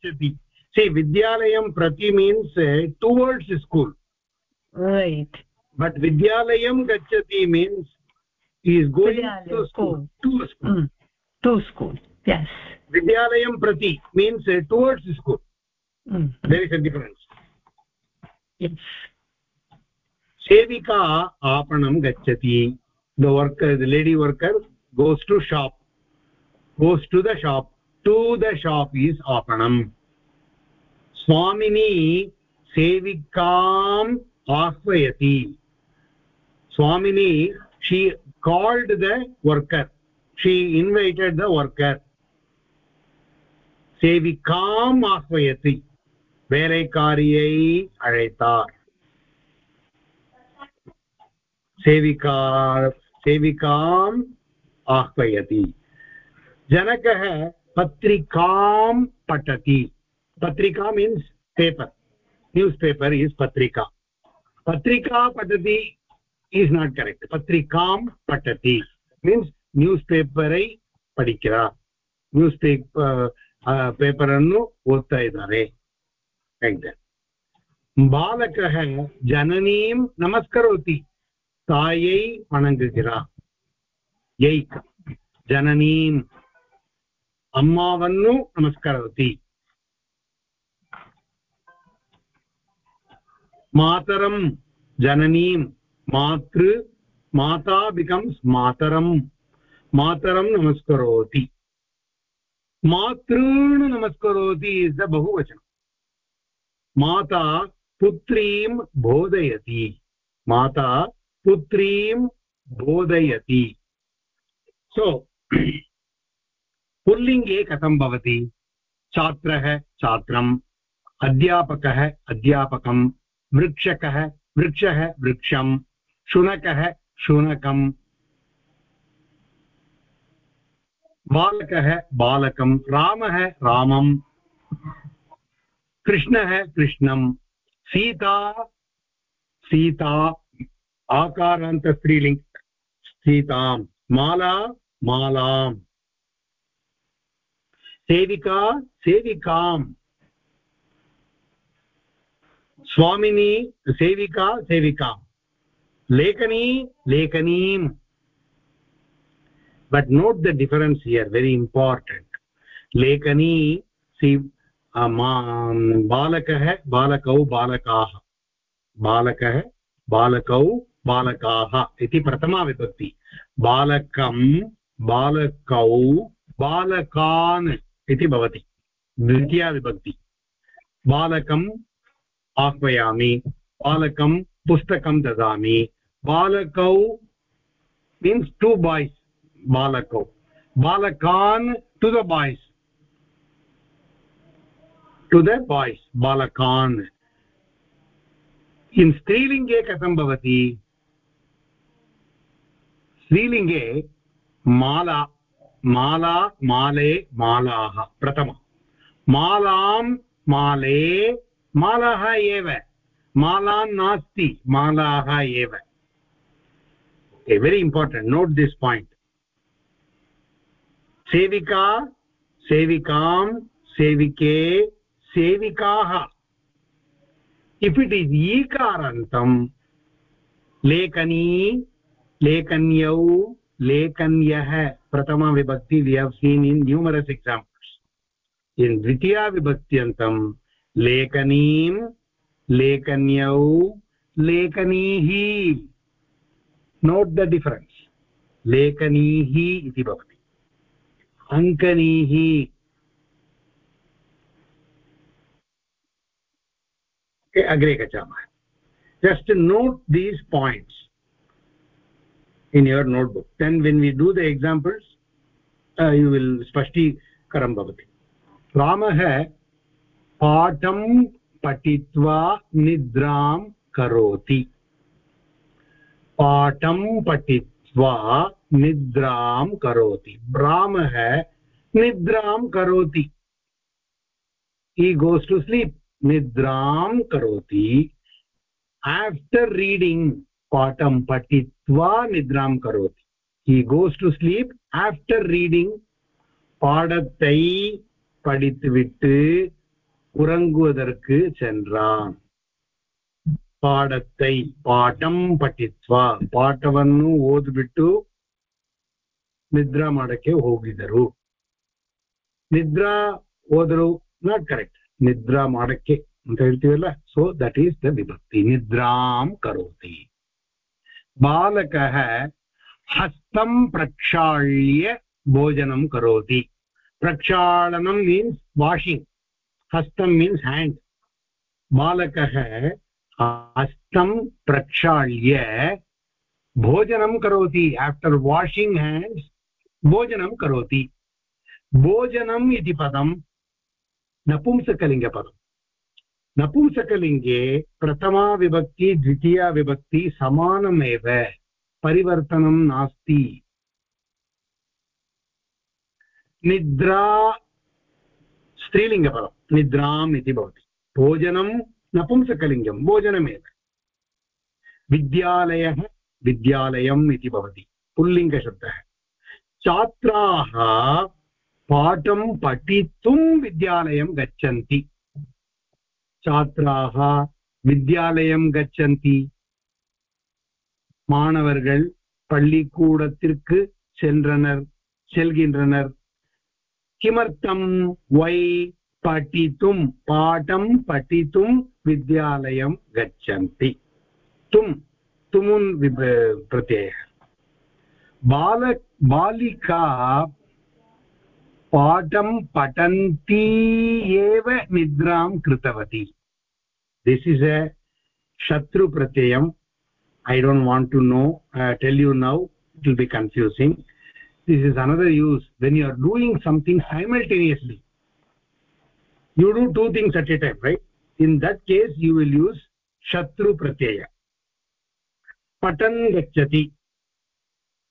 prati see vidyalayam prati means uh, towards school right but vidyalayam gachati means he is going Vidyalaya, to school school. to school mm. to school yes vidyalayam prati means uh, towards school mm. there is a difference yes sevika aapanam gachati the worker the lady worker goes to shop goes to the shop to the shop is apanam swamini sevikam ahvayati swamini she called the worker she invited the worker sevikam ahvayati வேலைக்காரியை அழைத்தார் sevikar सेविकाम् आह्वयति। जनकः पत्रिकां पठति। पत्रिका means paper news paper is पत्रिका। पत्रिका पठति is not correct पत्रिकां पठति मीन्स् न्यूस् पेपरै ಪಡಿಕ್ರ न्यूस् ಪೇಪ ಪೇಪರನ್ನು ಓದ್ತಾ ಇದ್ದಾರೆ बालकः जननीं नमस्करोति। தாயை வணங்குகிறார் ಯೈಕ್ ಜನನೀಂ ಅಮ್ಮವನ್ನು ನಮಸ್ಕರೋತಿ ಮಾತರಂ ಜನನೀಂ ಮಾತೃ ಮಾತಾ becomes Mataram Mataram ನಮಸ್ಕರೋತಿ ಮಾತॄನ್ ನಮಸ್ಕರೋತಿ is the ಬಹುವಚನ ಮಾತಾ ಪುತ್ರೀಂ ಬೋಧಯತಿ माता बोधयति। सो पुल्लिङ्गे कथं भवति? छात्रः, छात्रम्, अध्यापकः अध्यापकं वृक्षकः, वृक्षः वृक्षं शुनकः, शुनकम्, बालकः बालकं रामः रामं कृष्णः कृष्णं सीता सीता आकारान्त स्त्रीलिङ्ग् सीतां माला, मालाम्। सेविका, सेविकाम्। स्वामिनी, सेविका सेविकाम् लेखनी, लेखनीम्। But note the difference here, very important. लेखनी see बालकः, बालकौ, बालकाः। बालकः, बालकौ बालकाः इति प्रथमा विभक्ति। बालकं, बालकौ, बालकान् इति भवति। द्वितीया विभक्ति। बालकम् आह्वयामि, बालकं पुस्तकं ददामि। बालकौ मीन्स् टु बाय्स् बालकौ। बालकान् to the boys to the boys बालकान्। इन् स्त्रीलिङ्गे कथं भवति? स्त्रीलिङ्गे माला माला, माले, मालाः प्रथम मालां, माले, मालाः एव। मालां नास्ति, मालाः एव। Very important. Note this point. सेविका, सेविकां, सेविके, सेविकाः। If it is ईकारान्तं, लेखनी लेखन्यौ लेखन्यः प्रथमा विभक्ति we have seen in numerous examples. In द्वितीया विभक्त्यन्तं लेखनीं लेखन्यौ लेखनीः नोट् द डिफरेन्स् लेखनीः इति भवति. अङ्कनीः अग्रे गच्छामः. Just note these points. In your notebook then when we do the examples uh, you will spashtikaram bhavati ramah पाठं पठित्वा निद्रां करोति पाठं पठित्वा निद्रां करोति रामः निद्रां करोति he goes to sleep निद्रां करोति आफ्टर् रीडिङ्ग् पाठं पठित्वा va nidram karoti he goes to sleep after reading பாடத்தை படித்துவிட்டு உறங்குவதற்கு சென்றான் பாடத்தை பாடம் ಪಠಿತ್ವಾ ಪಾಠವನ್ನು ಓದಿಬಿಟ್ಟು ನಿದ್ರಾ ಮಾಡಕ್ಕೆ ಹೋಗಿದರು ನಿದ್ರಾ ಓದರು ನಾಟ್ ಕರೆಕ್ಟ್ ನಿದ್ರಾ ಮಾಡಕ್ಕೆ ಅಂತ ಹೇಳ್ತೀವಲ್ಲ ಸೊ ದಟ್ ಈಸ್ ದ ವಿಭಕ್ತಿ ನಿದ್ರಾಂ ಕರೋತಿ बालकः हस्तं प्रक्षाल्य भोजनं करोति. प्रक्षालनं मीन्स् वाशिङ्ग् हस्तं मीन्स् हेण्ड् बालकः हस्तं प्रक्षाल्य भोजनं करोति. आफ्टर् वाशिङ्ग् हेण्ड्स् भोजनं करोति. भोजनम् इति पदं नपुंसकलिङ्गपदम्. नपुंसकलिङ्गे प्रथमा विभक्ति, द्वितीया विभक्ति समानमेव, परिवर्तनं नास्ति। निद्रा स्त्रीलिङ्गपदं निद्राम् इति भवति। भोजनं नपुंसकलिङ्गं, भोजनमेव। विद्यालयः, विद्यालयम् इति भवति, पुल्लिङ्गशब्दः। छात्राः पाठं पठितुं विद्यालयं गच्छन्ति। छात्राः विद्यालयं गच्छन्ति மாணவர்கள் பள்ளிக்கூடத்திற்கு சென்றனர் செல்கின்றனர் किमर्थं वै पठितुं पाठं पठितुं विद्यालयं गच्छन्ति तुं तुमुन् प्रत्ययः बाल बालिका पाठं पठन्ती एव निद्रां कृतवती। This is a शत्रुप्रत्ययम् I don't want to no tell you now it will be confusing this is another use when you are doing something simultaneously you do two things at a time right in that case you will use shatrupratyaya पठन् गच्छति।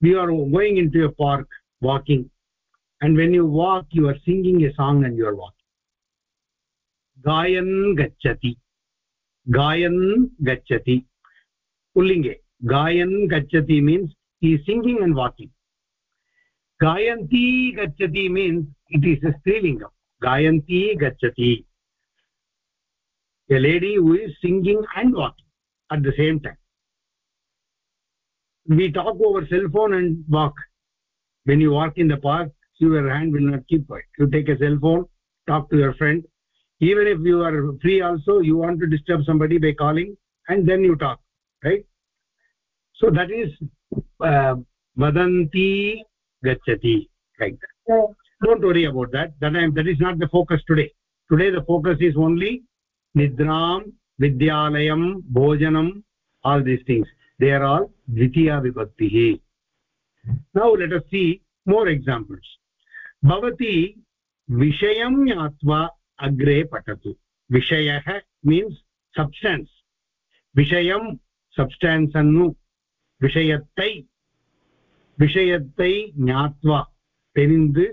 You are going into a park walking and when you walk you are singing a song and you are walking. Gayan gacchati. Gayan gacchati. Pullinge gayan gachati means he is singing and walking. Gayanti gachati means it is a strilingam gayanti gachati a lady who is singing and walking at the same time. We talk over cell phone and walk. When you walk in the park your hand will not keep quiet. You take a cell phone talk to your friend. Even if you are free also you want to disturb somebody by calling and then you talk right? So that is uh, vadanti gachati like that. Don't worry about that. That I am, that is not the focus today. Today the focus is only nidram vidyalayam bhojanam all these things. They are all dvitiya vibhakti. Now let us see more examples bhavati vishayam ज्ञात्वा अग्रे पठतु विषयः means सब्स्टेन्स् विषयं सब्स्टेन्स् अन्नु विषयत्तै विषयत्तै ज्ञात्वा தெரிந்து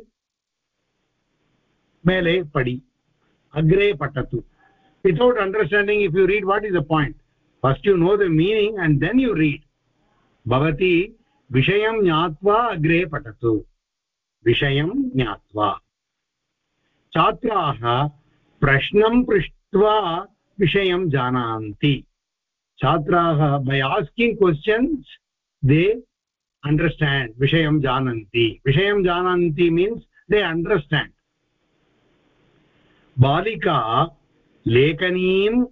மேலே படி அக்ரே பட்டத்து without understanding if you read what is the point first you know the meaning and then you read bhavati vishayam jnatva agre patatu Vishayam jnatva छात्राः प्रश्नं पृष्ट्वा विषयं जानन्ति। छात्राः by asking questions they understand विषयं जानन्ति। विषयं जानन्ति मीन्स् दे अण्डर्स्टाण्ड् बालिका लेखनीं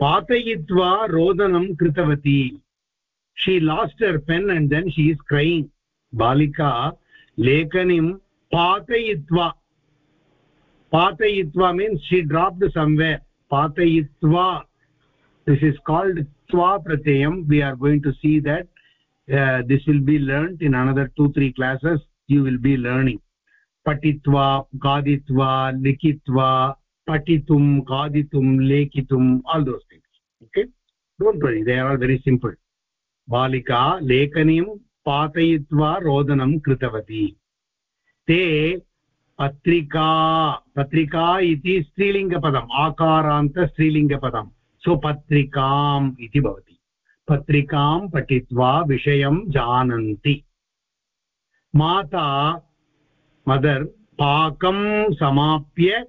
पातयित्वा रोदनं कृतवती। She lost her pen and then she is crying बालिका लेखनीं पातयित्वा पातयित्वा मीन्स् शी ड्राप्ड् संवे पातयित्वा दिस् इस् काल्ड् त्वा प्रत्ययं we are going to see that this will be learned in another two three classes you will be learning पठित्वा खादित्वा लिखित्वा पठितुं खादितुं लेखितुम् all those things okay don't worry they are all very simple बालिका लेखनीं patayitva rodanam kritavati te पत्रिका पत्रिका इति स्त्रीलिङ्गपदम्, आकारान्त स्त्रीलिङ्गपदं सो पत्रिकाम् इति भवति। पत्रिकां पठित्वा विषयं जानन्ति। माता, मदर्, पाकं समाप्य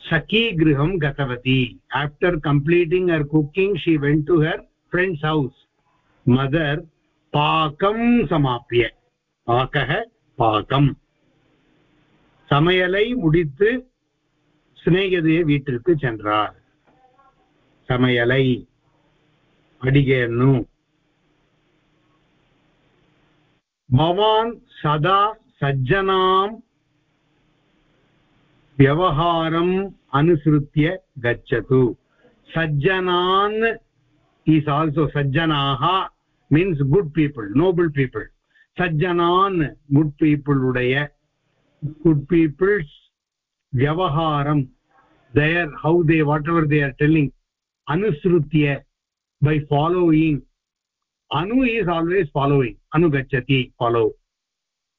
सखीगृहं गतवती। After completing her cooking she went to her friend's house mother பாக்கம் சமாப்பிய பாக்கக பாக்கம் சமையலை முடித்து சிநேகிதைய வீட்டிற்கு சென்றார். சமையலை அடிகேன்னு பவான் சதா சஜ்ஜனாம் விவகாரம் அனுசிருத்திய கச்சது. சஜ்ஜனான் இஸ் ஆல்சோ சஜ்ஜனாக. means good people noble people sajjanan good people udaya good people's vyavaharam their how they whatever they are telling anusrutya by following anu is always following anugacchati follow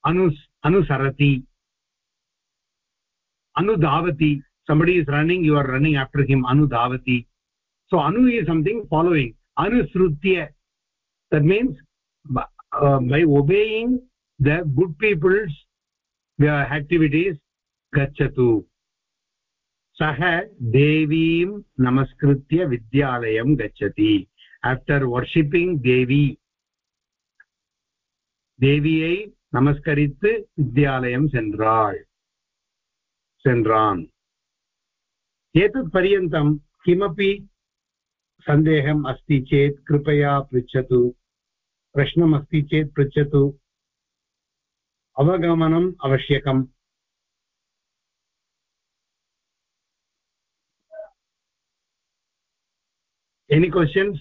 anus anusarati anudavati somebody is running you are running after him anudavati so anu is something following anusrutya that means uh, by obeying the good people's uh, activities gachatu सः देवीं नमस्कृत्य विद्यालयं गच्छति after worshipping देवी தேவியை நமஸ்கரித்து வித்யாலயம் சென்றாள் சென்றான் एतत् पर्यन्तं किमपि सन्देहम् अस्ति चेत् कृपया पृच्छतु प्रश्नम् अस्ति चेत् पृच्छतु। अवगमनम् आवश्यकम्। Any questions?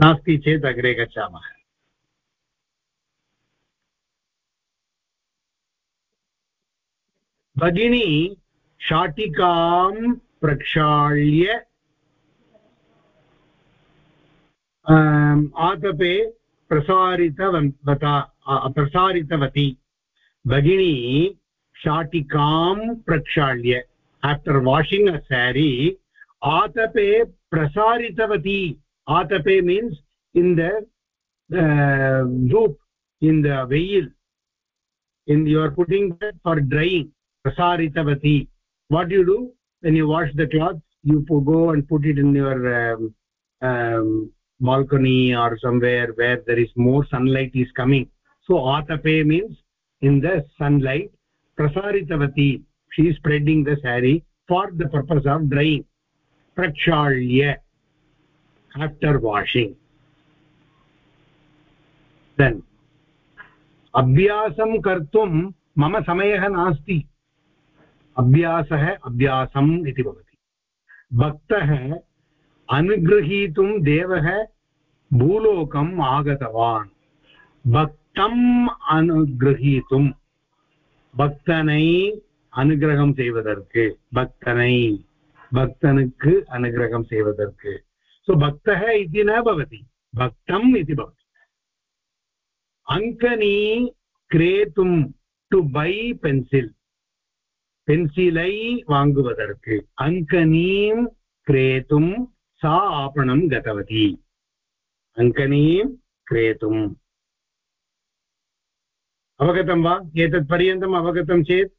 नास्ति चेत् अग्रे गच्छामः। भगिनी शाटिकां प्रक्षाल्य। आतपे प्रसारितवता प्रसारितवती। भगिनी शाटिकां प्रक्षाल्य। आफ्टर् वाशिङ्ग् अ सारी आतपे प्रसारितवती। आतपे means in the dhoop in the veil, in you are putting that prasaritavati what do you do when you wash the cloth you go and put it in your um, um, balcony or somewhere where there is more sunlight is coming so atape means in the sunlight prasaritavati she is spreading the sari for the purpose of drying prakshalya after washing then अभ्यासं कर्तुं मम समयः नास्ति अभ्यासः अभ्यासम् इति भवति भक्तः अनुगृहीतुं देवः भूलोकम् आगतवान् भक्तम् अनुगृहीतुं பக்தனை அனுகிரகம் செய்வதற்கு பக்தனை பக்தனுக்கு அனுகிரகம் செய்வதற்கு सो भक्तः इति न भवति भक्तम् इति भवति अङ्कनी क्रेतुं टु बै पेन्सिल् पेन्सिलै वाङ्गुवदर्क् अङ्कनीं क्रेतुं सा आपणं गतवती अङ्कनीं क्रेतुम् अवगतं वा एतत् पर्यन्तम् अवगतं चेत्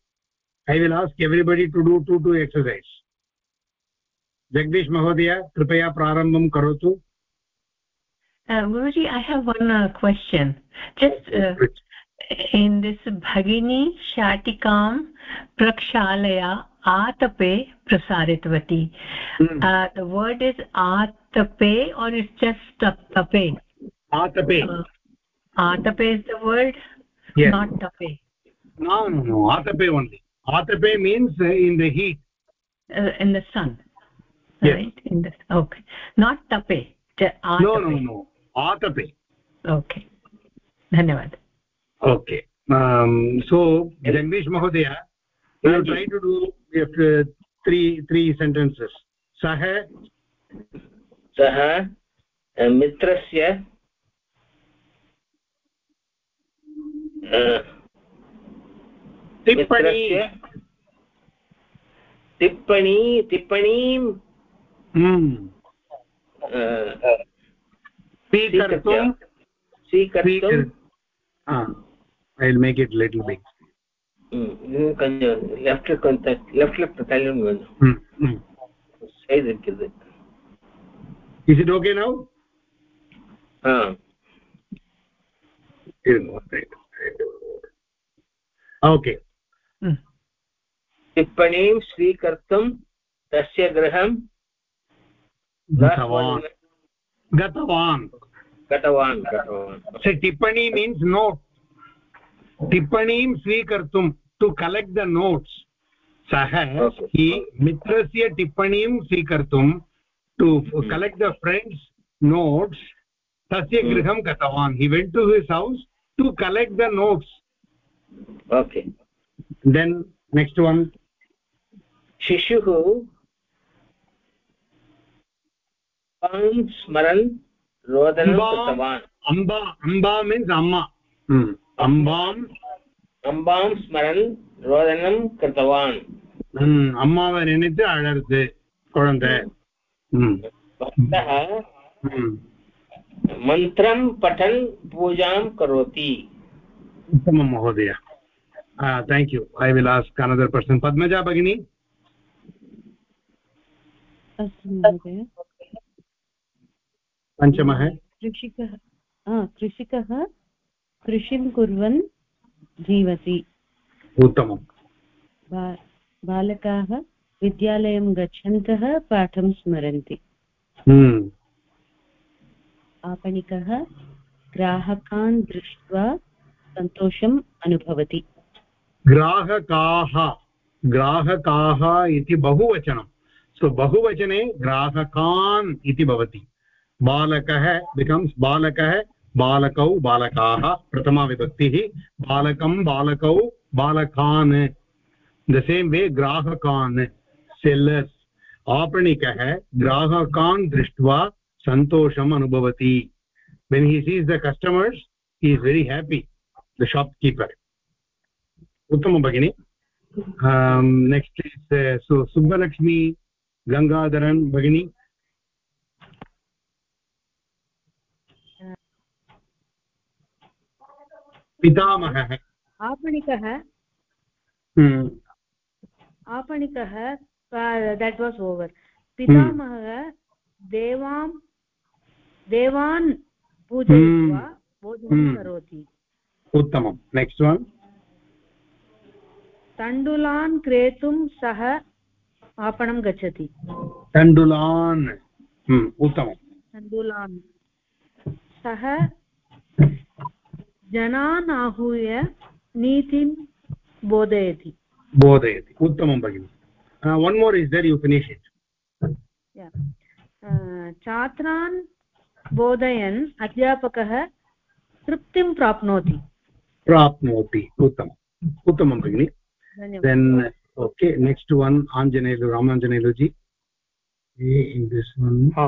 I will ask everybody to do two two exercise Jagdish महोदय कृपया प्रारम्भं करोतु Uh, Guruji, I have one uh, question. Just uh, in this Bhagini Shatikam Prakshalaya Atape Prasaritvati. Hmm. Uh, the word is Atape or it's just Tape? आतपे Uh, Atape is the word, Yes. not Tape. no no no atape only atape means uh, in the heat Uh, in the sun. Yes. Right? In the, okay. Not Tape. no no no atape Okay. धन्यवाद okay so जम्बीश् महोदय try to do त्री त्री sentences सः सः मित्रस्य टिप्पणी टिप्पणीं स्वीकर्तुं स्वीकर्तुं i'll make it little big கொஞ்சம் லெஃப்ட்ல கொஞ்சம் லெஃப்ட்ல தள்ளணும் கொஞ்சம் சைஸ் இருக்குது is it okay now ah okay टिप्पणीं स्वीकर्तुं तस्य गृहं गतवान् गतवान् गतवान् टिप्पणी मीन्स् नोट् टिप्पणीं स्वीकर्तुं टु कलेक्ट् द नोट्स् सः हि मित्रस्य टिप्पणीं स्वीकर्तुं to collect the friend's notes तस्य hmm. गृहं गतवान्। He went to his house to collect the notes okay then next one शिशुः स्मरन् रोदनं अम्बा अम्बा मीन्स् अम्मा। hmm. hmm. ambam अम्बां स्मरन् रोदनं कृतवान् hmm. அம்மாவை நினைத்து அழறது குழந்தை hmm. भक्तः Hmm. मन्त्रं पठन् पूजां करोति उत्तमं महोदय thank you I will ask another person Padmaja भगिनी अस्तु महोदय पञ्चमः कृषिकः हा, कृषिकः कृषिं कुर्वन् जीवति। उत्तमं बालकाः विद्यालयं गच्छन्तः पाठं स्मरन्ति। हम्म, आपणिकः ग्राहकान् दृष्ट्वा सन्तोषम् अनुभवति। ग्राहकाः ग्राहकाः इति बहुवचनं। सो बहुवचने ग्राहकान् इति भवति। बालकः बिकम्स् बालकः बालकौ बालकाः प्रथमाविभक्तिः बालकं बालकौ बालकान्। द सेम् वे ग्राहकान्। सेल्लर्स् आपणिकः ग्राहकान् दृष्ट्वा सन्तोषम् अनुभवति। When he sees the customers, he is very happy. The shopkeeper उत्तमं भगिनि। नेक्स्ट् इस् सुब्बलक्ष्मी गङ्गाधरन् भगिनी। पितामहः। आपणिकः। हम्म, आपणिकः देट् वास् ओवर् पितामहः देवां देवान् पूजयित्वा भोजनं हम्म। करोति। उत्तमं। नेक्स्ट् वन् तण्डुलान् क्रेतुं सः आपणं गच्छति। तण्डुलान्। हम्म, उत्तमं तण्डुलान्। सः जनान् आहूय नीतिं बोधयति। बोधयति उत्तमं भगिनि। One more is there you finish it Yeah. छात्रान् बोधयन् अध्यापकः तृप्तिं प्राप्नोति। प्राप्नोति उत्तमम् उत्तमं भगिनि। धन्यवादः। Then okay next one anjanelu ramanjanelu ji. In this one. हा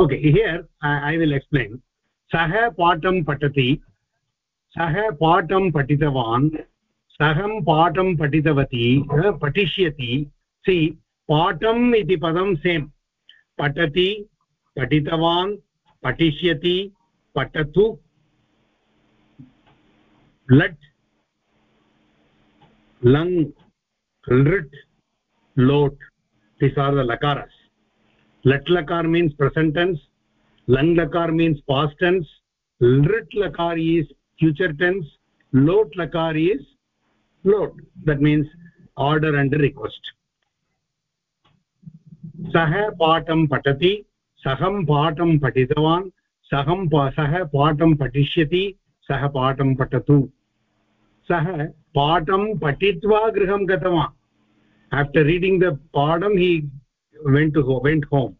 okay here i, I will explain. सः पाठं पठति सः पाठं पठितवान् सहं पाठं पठितवती पठिष्यति सि पाठम् इति पदं सेम् पठति पठितवान् पठिष्यति पठतु लट् लङ् लृट् लोट् these are the lakaras. Lat lakar means lang lakar means past tense lrit lakar is future tense lot lakar is lot that means order and request सः पाठं पठति सहं पाठं पठितवान् सहं सः पाठं पठिष्यति सः पाठं पठतु सः पाठं पठित्वा गृहं गतवान् आफ्टर् रीडिङ्ग् द पाठं हि वेण्ट् वेण्ट् होम्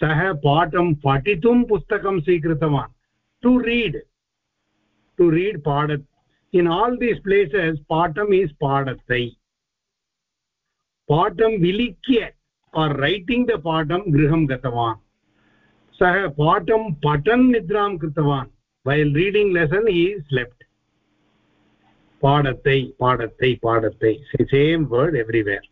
सः पाठं पठितुं पुस्तकं स्वीकृतवान्। टु रीड् टु रीड् पाडत् इन् आल् दीस् प्लेसस् पाठम् इस् पाडத்தை पाठं विलिख्य आर् रैटिङ्ग् द पाठं गृहं गतवान्। सः पाठं पठन् निद्रां कृतवान्। While reading lesson he slept பாடத்தை பாடத்தை பாடத்தை सेम् वर्ड् एव्रिवेर्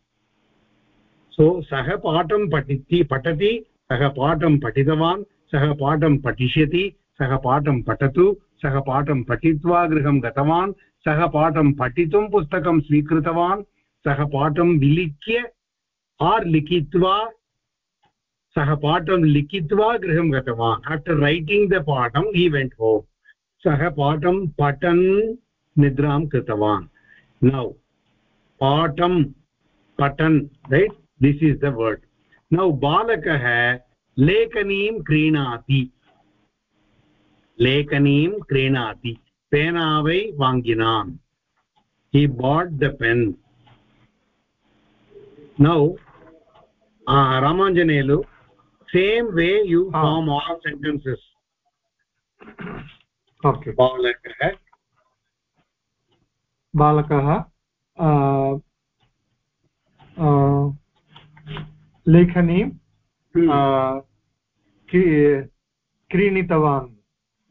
सो सः पाठं पठति पठति। सः पाठं पठितवान् सः पाठं पठिष्यति सः पाठं पठतु सः पाठं पठित्वा गृहं गतवान् सः पाठं पठितुं पुस्तकं स्वीकृतवान् सः पाठं विलिख्य आर् लिखित्वा सः पाठं लिखित्वा गृहं गतवान्। आफ्टर् रैटिङ्ग् द पाठं हि वेण्ट् होम् सः पाठं पठन् निद्रां कृतवान्। नौ पाठं पठन् right this is the word now बालकः लेखनीं क्रीणा लेखनी क्रीणा पेना वै वाङ्गिनान् he bought the pen now Ramanjaneyulu same way you form all sentences बालकः बालकः लेखनीं क्रीणितवान्।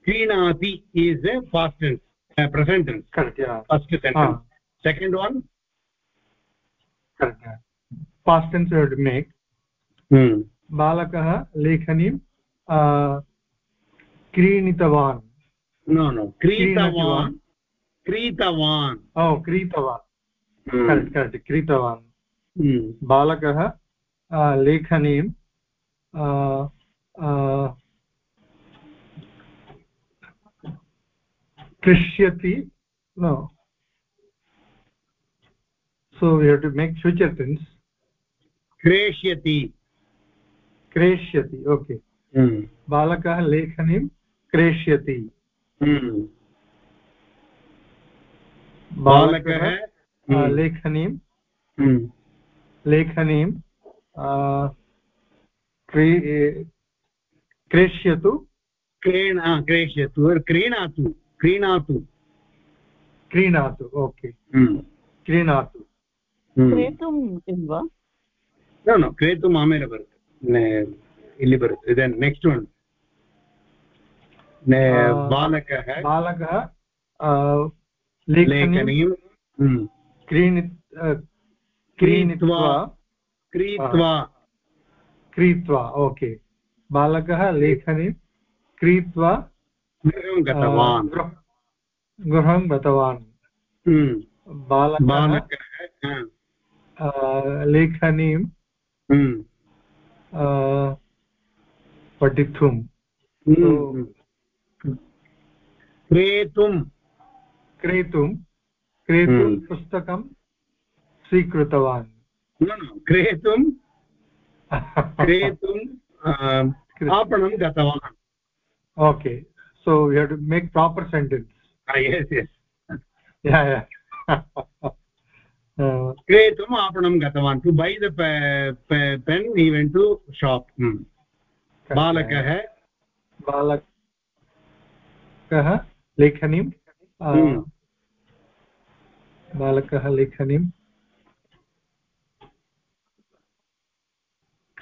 क्रीणाति is a past present first sentence second one past make बालकः लेखनीं क्रीणितवान्। क्रीतवान्। oh, क्रीतवान्। ओ क्रीतवान्। क्रीतवान्। बालकः लेखनीं कृष्यति no so we have to make future tense क्रेष्यति क्रेष्यति ओके hmm. बालकः लेखनीं क्रेष्यति hmm. बालकः. लेखनीं hmm. लेखनीं क्रेष्यतु? क्रीण क्रेष्यतु क्रीणातु क्रीणातु. क्रीणातु ओके. हम्म. क्रीणातु. हम्म. क्रेतुम् वा? न क्रेतुम् आमेन भवति इल्लि भवति देन् नेक्स्ट् वन् बालकः. बालकः लेखनीं हम्म. क्रीणि क्रीणित्वा क्रीत्वा क्रीत्वा ओके बालकः लेखनीं क्रीत्वा गृहं गतवान् गृह- गतवान् हम्म। बालकः लेखनीं हम्म। पठितुं हम्म। क्रेतुं क्रेतुं क्रेतुं हम्म। पुस्तकं स्वीकृतवान् न, न, क्रेतुं क्रेतुं आपणं गतवान् okay so we have to make proper sentence. Yeah yeah. क्रेतुम् आपणं गतवान् to buy the pen he went to shop बालकः बालकः लेखनीं। बालकः लेखनीं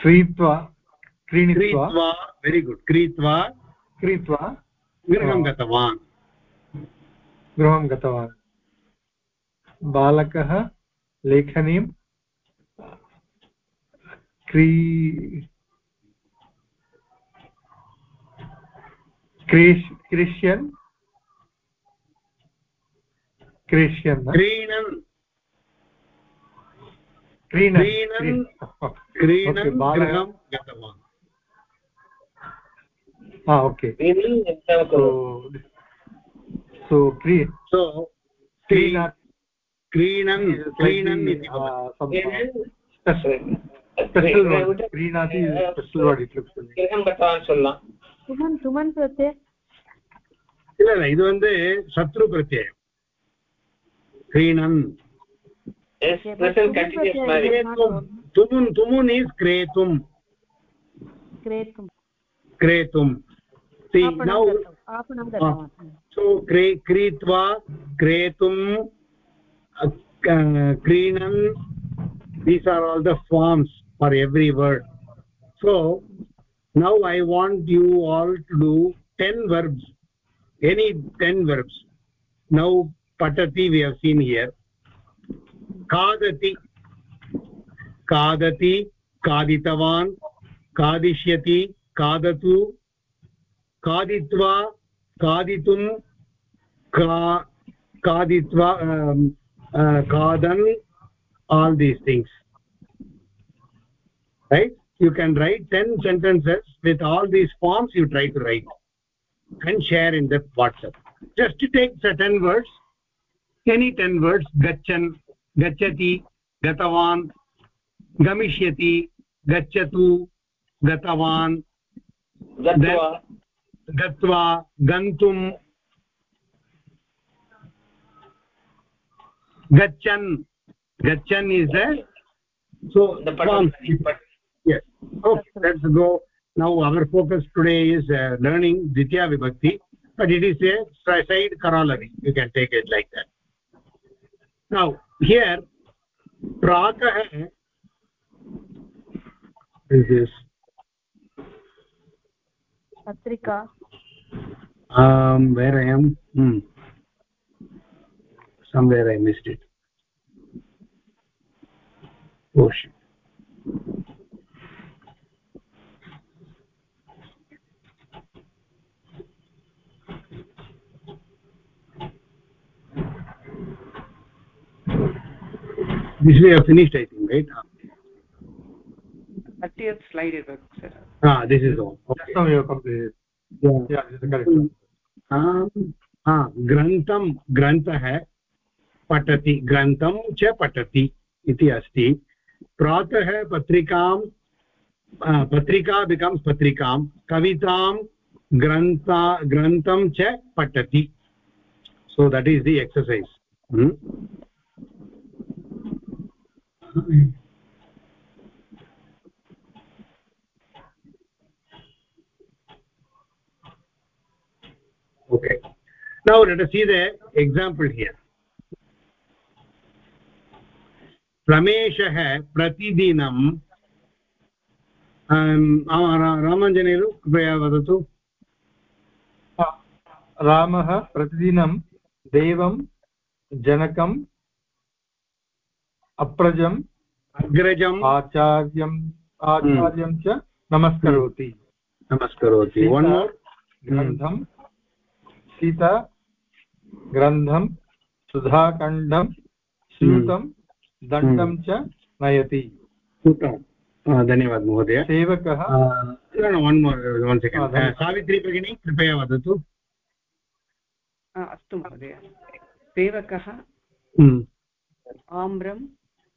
क्रीत्वा क्रीणित्वा क्रीत्वा वेरि गुड् क्रीत्वा क्रीत्वा गृहं। गतवान्। गृहं गतवान्। बालकः लेखनीं क्री क्रीष् क्रिश्यन् क्रिश्यन् क्रीणन् क्रीणन् क्रीणन् गृहं गतवान् ah okay meaning so so tree so tree kreenan kreenan special special word kreenati is special word it looks like kreenan batavan sollalam suman suman pratyay illa illa idu vande satru pratyay kreenan special क्रेतुं now so क्रे क्रीत्वा क्रेतुं क्रीणन् these are all the forms for every word so now I want you all to do ten verbs any ten verbs now पठति we have seen here खादति खादति खादितवान् खादिष्यति खादतु खादित्वा खादितुं खा खादित्वा um, uh, खादन् all these things right you can write 10 sentences with all these forms you try to write and share in the whatsapp just to take certain words any 10 words gachan gachati gatavan gamishyati gachatu gatavan गत्वा गत्वा गन्तुं गच्छन् गच्छन् the so the form. yes okay let's go now our focus today is uh, learning ditya vibhakti but it is a side corollary you can take it like that now here prakah is this patrika um where i am hmm. somewhere i missed it oh shit this we have finished i think right 30th slide is up sir ah this is all okay. that's how you completed yeah yeah this is correct um ha grantham grantha hai patati grantham cha patati iti asti प्रातः पत्रिकां पत्रिका becomes पत्रिकां कवितां ग्रन्था ग्रन्थं च पठति so that is the exercise? Okay. Now, let us see the example here. रमेशः प्रतिदिनं रामाञ्जनेयु कृपया वदतु रामः प्रतिदिनं देवं जनकम् अप्रजम् अग्रजम्। आचार्यम् आचार्यं च नमस्करोति। नमस्करोति। वन् मोर् ग्रन्थं सीता ग्रन्थं सुधाखण्डं स्यूतं दण्डं च नयति। धन्यवादः महोदय। सेवकः। One more one second Savitri भगिनी कृपया वदतु। अस्तु महोदय। सेवकः हम्म, आम्रं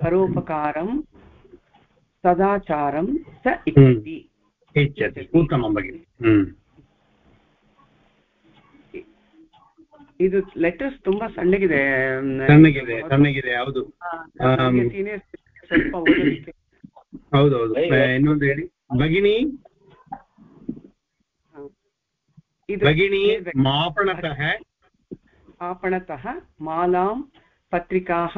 परोपकारं सदाचारं च इच्छति इच्छति उत्तमं भगिनि हम्म, ಇದು ಲೆಟರ್ಸ್ ತುಂಬಾ ಸಣ್ಣಗಿದೆ ಚೆನ್ನಾಗಿದೆ ಚೆನ್ನಾಗಿದೆ ಹೌದು ಸೀನಿಯರ್ ಸ್ವಲ್ಪ ಓದೋದಕ್ಕೆ ಹೌದೌದು ಇನ್ನೊಂದು ಹೇಳಿ ಭಗಿನಿ ಇದು ಭಗಿನಿ ಮಾಪಣತಃ आपणतः मालां पत्रिकाः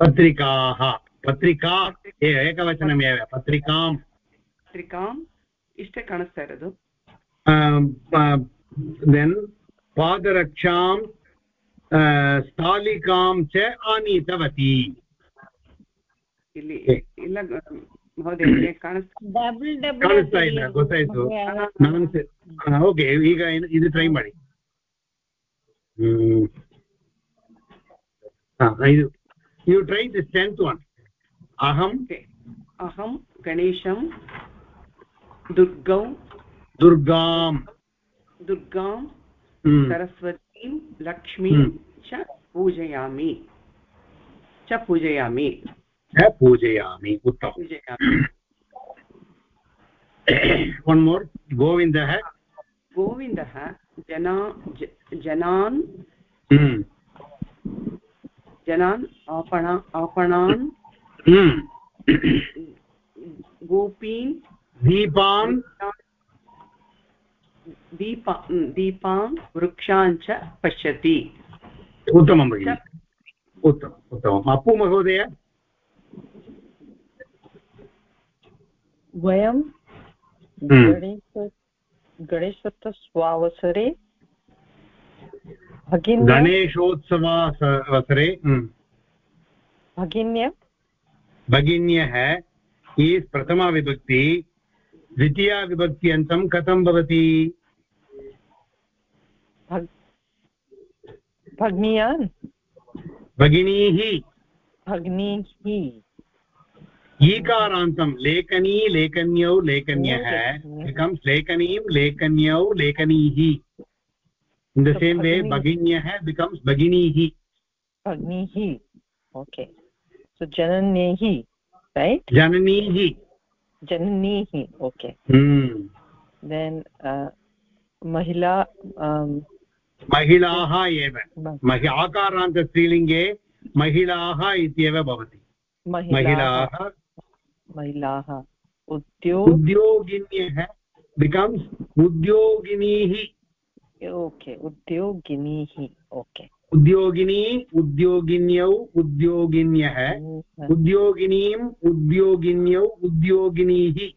पत्रिकाः पत्रिका ए- एकवचनमेव पत्रिकां ಪತ್ರಿಕಾಂ ಇಷ್ಟೇ ಕಾಣಿಸ್ತಾ ಇರೋದು देन् पादरक्षां अ, स्थालिकां च आनीतवती ಇಲ್ಲಿ ಏ. ಇಲ್ಲ ಮಹೋದಯ ಇಲ್ಲಿ ಕಾಣಿಸ್ತಾ ಡಬಲ್ ಡಬಲ್ ಕಾಣಿಸ್ತಾ ಇಲ್ಲ ಗೊತ್ತಾಯ್ತು ನಾನು ಓಕೆ ಈಗ ಇನ್- ಇದು ಟ್ರೈ ಮಾಡಿ ಹ್ಮ್ ಹಾ, ಇದು you try the tenth one अहम् अहं गणेशं दुर्गौ दुर्गां दुर्गां सरस्वतीं लक्ष्मीं च पूजयामि च पूजयामि पूजयामि पूजयामि मोर् गोविन्दः गोविन्दः जना जनान् जनान् आपणा आपणान् हम्म, गोपीन् दीपान्। दीपा दीपान् वृक्षान् च पश्यति। उत्तमं भगिनि। उत्तमम् उत्तमम्। अप्पु महोदय। वयं हम्म। गणेश गणेशोत्सवावसरे गणेशोत्सवावसरे हम्म, भगिन्य? भगिन्यः ईस् प्रथमा विभक्ति द्वितीया विभक्त्यन्तं कथं भवति? भग- भगिन्यान्? भगिनीः। भगिनीः। ईकारान्तं लेखनी लेखन्यौ लेखन्यः। बिकम्स् लेखनीं लेखन्यौ लेखनीः। In the So same way भगिनी- भगिन्यः बिकम्स् भगिनीः भगिनीः ओके सो जनन्यैः रैट् जननीः जननीः ओके हम्म, देन् महिला um, महिलाः एव महि आकारान्तस्त्रीलिङ्गे महिलाः इत्येव भवति महिलाः महिलाः उद्योगिन्यः बिकम्स् उद्योगिनीः ओके उद्योगिनीः ओके उद्योगिनी उद्योगिन्यौ उद्योगिन्यः उद्योगिनीम् उद्योगिन्यौ उद्योगिनीः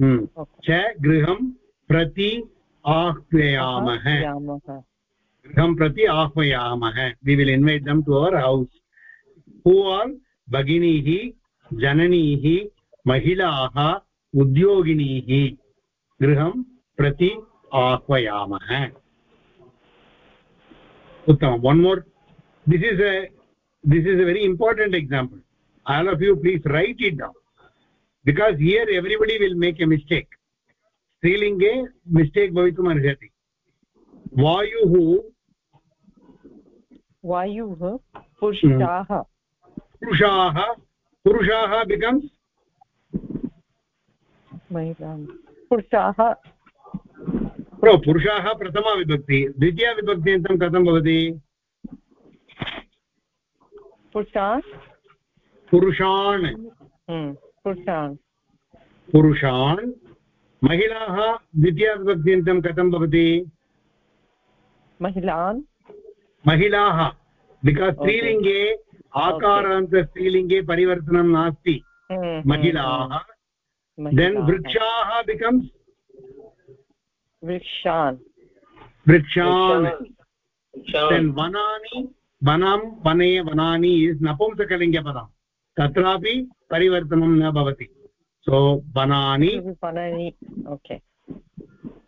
हम्म, च गृहं प्रति आह्वयामः. यामः गृहं प्रति आह्वयामः. We will invite them to our house who are भगिनीः जननीः महिलाः उद्योगिनीः गृहं प्रति आह्वयामः उत्तमं one more this is a this is a very important example I love you please write it down because here everybody will make a mistake स्त्रीलिङ्गे mistake भवितुम् अर्हति वायुः वायुः पुरुषाः पुरुषाः पुरुषाः बिकम्स् पुरुषाः पुरुषाः प्रथमा विभक्ति द्वितीया विभक्त्यन्तं कथं भवति? पुरुषान्? पुरुषान्। हम्म, पुरुषान्। पुरुषान्। महिलाः द्वितीयाविभक्त्यन्तं कथं भवति? महिलान्? महिलाः बिकास् स्त्रीलिङ्गे आकारान्त स्त्रीलिङ्गे परिवर्तनं नास्ति। हम्म, हम्म, महिलाः देन् वृक्षाः बिकम्स् वृक्षान्। वृक्षान्। वनानि वनं वने वनानि इस् नपुंसकलिङ्गपदं। तत्रापि परिवर्तनं न भवति। सो वनानि। वनानि okay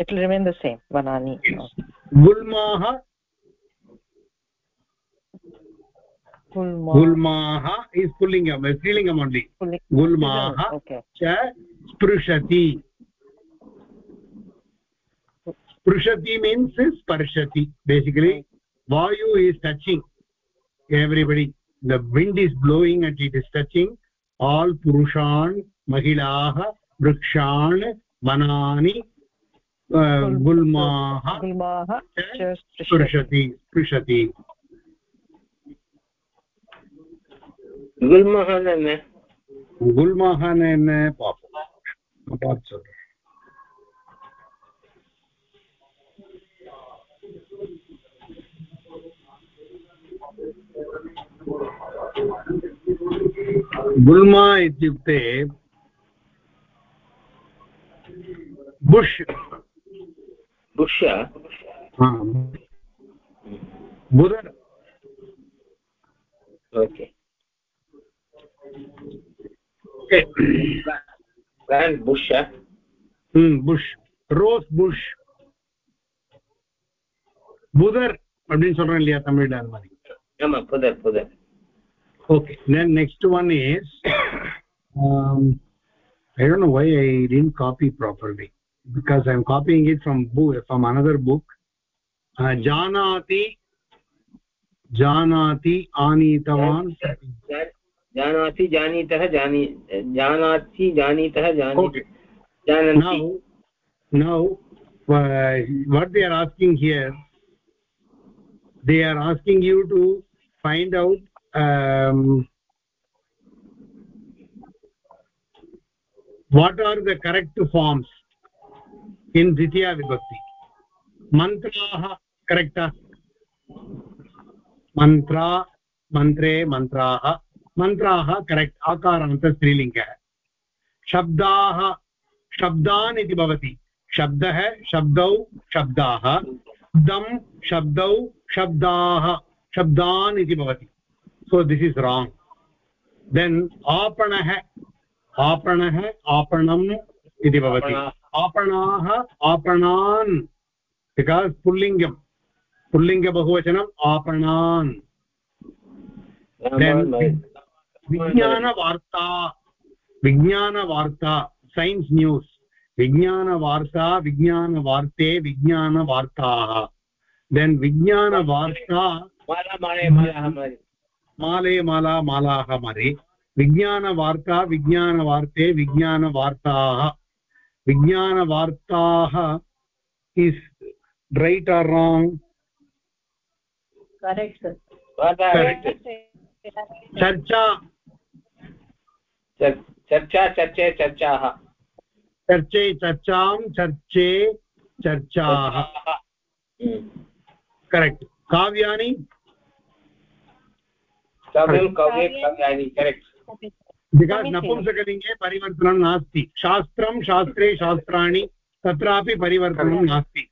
it will remain the same वनानि गुल्माः। गुल्मा। गुल्माः इस् पुल्लिङ्गम् स्त्रीलिङ्गम् ओन्लि गुल्माः च स्पृशति। स्पृशति means स्पर्शति basically vayu is touching everybody the wind is blowing and it is touching all purushan mahilaah vrikshan vanani uh, gulmaah गुल्माः च स्पृशति स्पृशति स्पृशति गुल्मः न गुल्माः न गुल्मा इत्युक्ते bush बुष्य बुदर् okay plant बुष्य push rose push புதர் அப்படின்னு சொல்றேன் இல்லையா தமிழ்ல அந்த மாதிரி Come on, further, further. Okay, then next one is, um, I don't know why I didn't copy properly, because I'm copying it from book, from another book. Uh, Janati, Janati, Anitavan. Janati, Janitah, Jani, Janati, Janitah, Jani. Okay. Jananti. Now, now uh, what they are asking here, they are asking you to find out um, what are the correct forms in ditya vibhakti mantraah correct mantra mantre mantraah mantraah correct akaranta strilinga शब्दाः शब्दान् इति भवति शब्दः शब्दौ शब्दाः शब्दं शब्दौ शब्दाः शब्दान् इति भवति। So this is wrong then आपणः आपणः आपणम् इति भवति। आपणाः आपणान्। बिकास् पुल्लिङ्गं पुल्लिङ्गबहुवचनम् आपणान्। Then- विज्ञानवार्ता। विज्ञानवार्ता सैन्स् न्यूस् विज्ञानवार्ता विज्ञानवार्ते विज्ञानवार्ताः। देन् विज्ञानवार्ता माला माले मालाः माले माले माला मालाः मरे विज्ञानवार्ता विज्ञानवार्ते विज्ञानवार्ताः विज्ञानवार्ताः is right or wrong correct sir वार्ता चर्चा। चर्चा चर्चे चर्चाः चर्चे। चर्चां चर्चे चर्चाः। करेक्ट् काव्यानि? काव्यं काव्ये काव्यानि करेक्ट् बिकास् नपुंसकलिङ्गे परिवर्तनं नास्ति। शास्त्रं शास्त्रे शास्त्राणि तत्रापि परिवर्तनं नास्ति।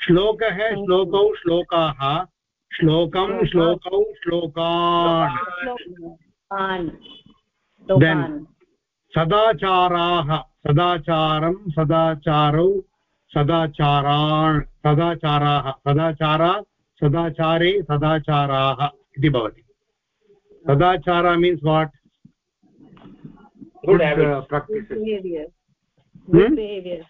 श्लोकः श्लोकौ श्लोकाः श्लोकं श्लोकौ श्लोकान्। Then- सदाचाराः सदाचारं सदाचारौ सदाचारान् सदाचाराः सदाचारा सदाचारे सदाचाराः इति भवति। सदाचारा means what good good uh, practices Hmm? Good behaviour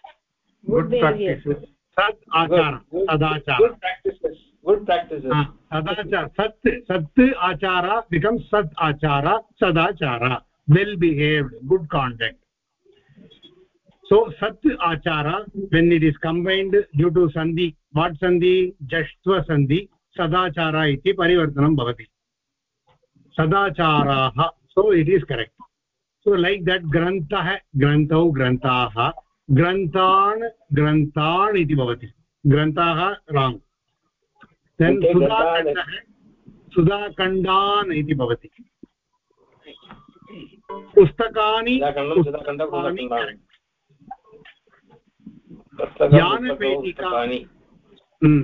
good practices सत् आचारं सदाचार गुड् प्राक्टिसस् गुड् प्राक्टिसस् हा, सदाचार सत् सत् आचार बिकम्स् सत् आचार सदाचार well behaved good conduct so sat achara when it is combined due to sandhi what sandhi jashtva sandhi sadachara iti parivartanam bhavati सदाचाराः। So it is correct. So like that grantah grantau grantaah ग्रन्थान् ग्रन्थान् इति भवति। ग्रन्थाः wrong then सुधाखण्डः सुधाखण्डान् इति भवति। पुस्तकानि यानपेटिका।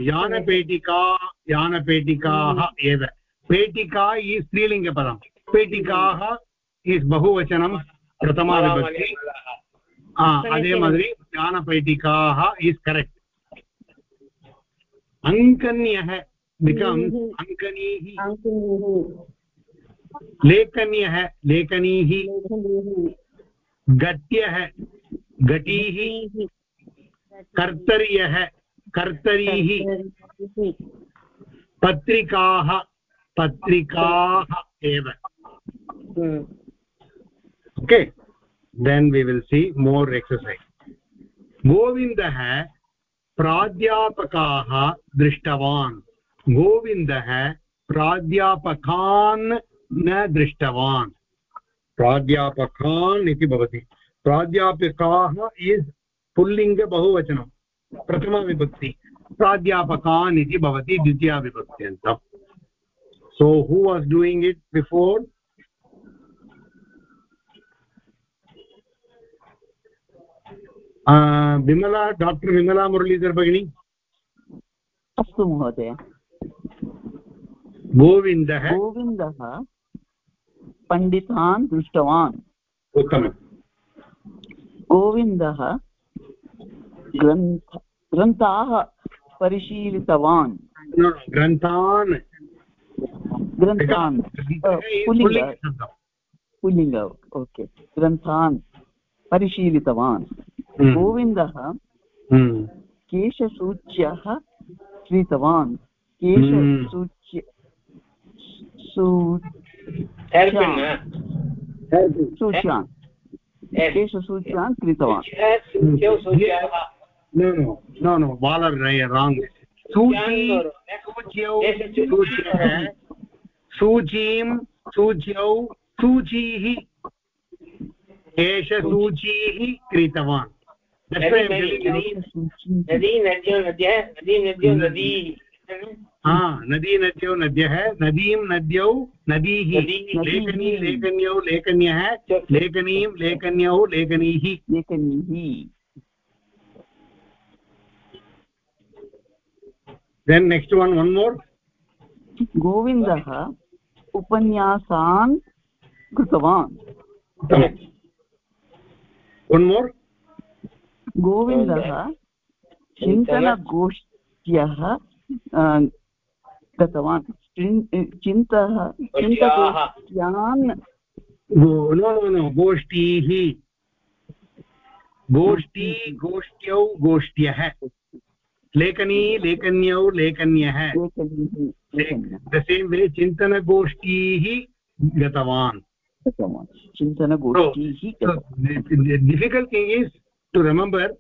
यानपेटिका यानपेटिकाः एव। पेटिका ई स्त्रीलिङ्गपदं पेटिकाः इस् बहुवचनं प्रथमाविभक्ति। अदे मध्ये ज्ञानपेटिकाः इस् करेक्ट्। अङ्कन्यः बिकम्स् अङ्कनीः लेखन्यः लेखनीः गट्यः घटीः कर्तर्यः कर्तरीः पत्रिकाः पत्रिकाः एव। Okay then we will see more exercise. गोविन्दः प्राध्यापकाः दृष्टवान् गोविन्दः प्राध्यापकान् न दृष्टवान् प्राध्यापकान् इति भवति प्राध्यापकाः इस् पुल्लिङ्ग बहुवचनं प्रथमविभक्ति प्राध्यापकान् इति भवति द्वितीयाविभक्त्यन्तम् so who was doing it before? Vimala doctor Vimala Muralidhar भगिनी अस्तु महोदय। गोविन्दः गोविन्दः पण्डितान् दृष्टवान् उत्तमम् गोविन्दः ग्रन्थ ग्रन्थाः परिशीलितवान् ग्रन्थान् ग्रन्थान् पुल्लिङ्ग पुल्लिङ्ग ओके ग्रन्थान् परिशीलितवान् हम्म। गोविन्दः हम्म। केशसूच्यः क्रीतवान् केशसूच्य सूच्यान् केशसूच्यान् क्रीतवान् no no no wrong सूच्यः सूचीः एष क्रीतवान्। नदी नद्यो नद्यः नदी नद्यो नदी हा नदी नद्यौ नद्यः नदीं नद्यौ नदीः लेखनी लेखन्यौ लेखन्यः लेखनीं लेखन्यौ लेखनीः लेखनीः then next one one more गोविन्दः उपन्यासान् कृतवान् वन् मोर् गोविन्दः चिन्तनगोष्ठ्यः गतवान् चिन्तः चिन्तगोष्ठ्यान् गोष्ठीः गोष्ठी गोष्ठ्यौ गोष्ठ्यः लेखनी लेखन्यौ लेखन्यः। द सेम् वे चिन्तनगोष्ठीः गतवान्। Difficult thing is to remember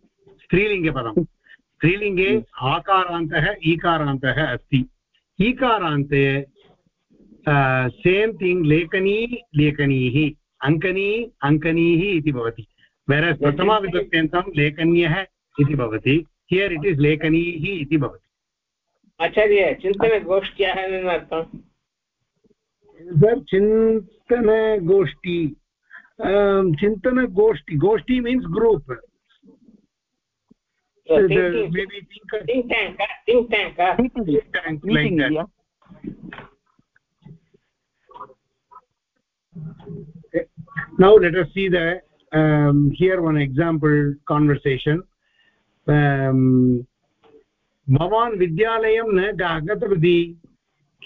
स्त्रीलिङ्गपदं। स्त्रीलिङ्गे आकारान्तः ईकारान्तः अस्ति। ईकारान्ते सेम् थिङ्ग् लेखनी लेखनीः। अङ्कनी अङ्कनीः इति भवति। वेरस् प्रथमाविभक्त्यन्तं लेखन्यः इति भवति। हियर् इट् इस् लेखनीः इति भवति आचार्य चिन्तनगोष्ठ्याः निमार्थं चिन्तनगोष्ठी चिन्तनगोष्ठी गोष्ठी means group now let us see the um, here one example भवान् विद्यालयं न आगतवती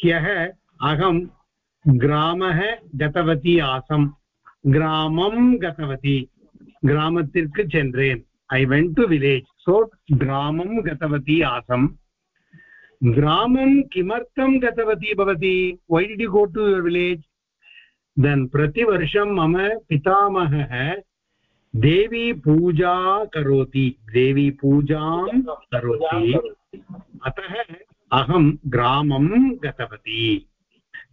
ह्यः अहं ग्रामः गतवती आसम्। ग्रामं गतवती। ग्रामतिर्क् चन्द्रेन् I went to village so ग्रामं गतवती आसम्। ग्रामं किमर्थं गतवती भवती? Why did you go to your village then प्रतिवर्षं मम पितामहः देवी पूजा करोति। देवी पूजां करोति। अतः अहं ग्रामं गतवती।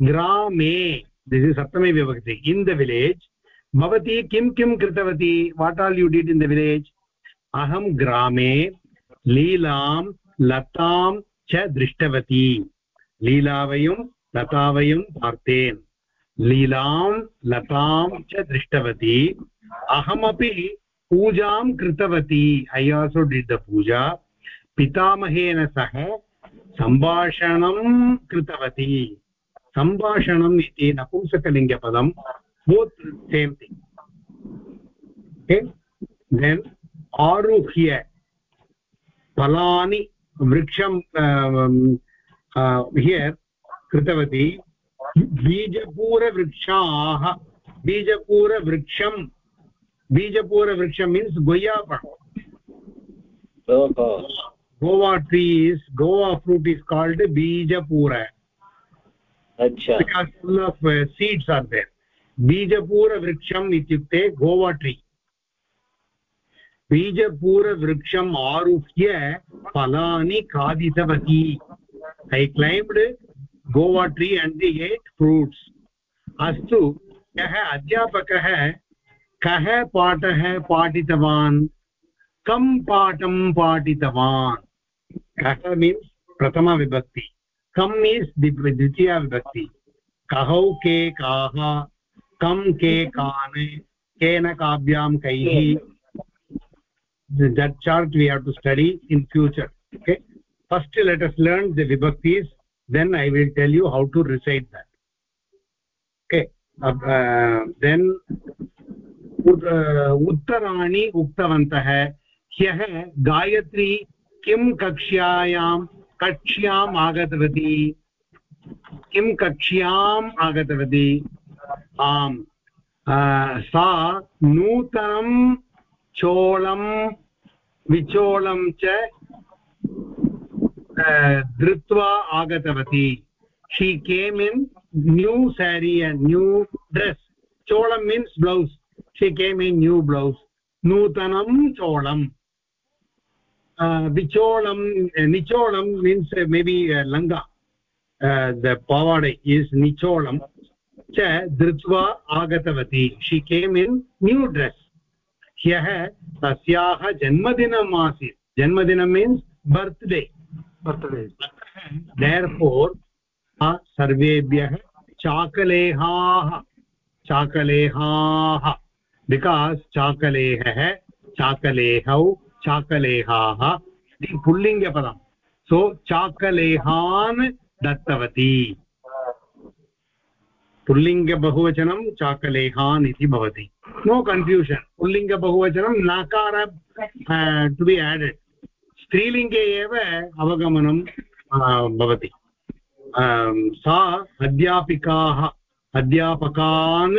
ग्रामे दिस् इस् विभक्ति इन् द विलेज् भवती किं किं कृतवती? What all you did in the village अहं ग्रामे लीलां, लतां च दृष्टवती। लीलावयं लतावयं पार्थेन् लीलां, लतां च दृष्टवती। अहमपि पूजां कृतवती। I also did the puja. पितामहेन सह सम्भाषणं कृतवती। सम्भाषणम् इति नपुंसकलिङ्गपदं बोत् सेम् थिङ्ग् आरुह्य फलानि वृक्षं हियर् कृतवती। बीजपूरवृक्षाः, बीजपूरवृक्षं बीजपूरवृक्षं means गोयापण guava. Tree is guava fruit is called बीजपूर। because full of uh, seeds are there बीजपूरवृक्षम् इत्युक्ते गोवा ट्री बीजपूरवृक्षम् आरुह्य फलानि खादितवती। I climbed guava tree and the ate fruits अस्तु कः अध्यापकः कः पाठः पाठितवान्? कम पाठं पाठितवान्? कः मीन्स् प्रथमविभक्ति कम् मीन्स् द्वि द्वितीया विभक्ति। कह के काः? कं के कान्? केन काव्यां कैः? That chart we have to study in future okay first let us learn the विभक्तीस् then I will tell you how to recite that okay then उत्तराणि उक्तवन्तः। ह्यः गायत्री किं कक्ष्यायां, कक्ष्याम् आगतवती? किं कक्ष्याम् आगतवती? आम्। सा नूतनं चोलं, विचोलं च धृत्वा आगतवती। She came in new sari and new dress Cholan means blouse she came in new blouse नूतनं चोलं विचोलं निचोलं means maybe langa the pavade is निचोलं च धृत्वा आगतवती she came in new dress ह्यः तस्याः जन्मदिनम् आसीत् जन्मदिनं means birthday birthday there for सर्वेभ्यः चाकलेहाः चाकलेहाः बिकास् चाकलेहः चाकलेहौ चाकलेहाः इति पुल्लिङ्गपदं सो चाकलेहान् दत्तवती। पुल्लिङ्गबहुवचनं चाकलेहान् इति भवति। नो कन्फ्यूषन् पुल्लिङ्गबहुवचनं नकार टु बि एडेड् स्त्रीलिङ्गे एव अवगमनं भवति। सा अध्यापिकाः, अध्यापकान्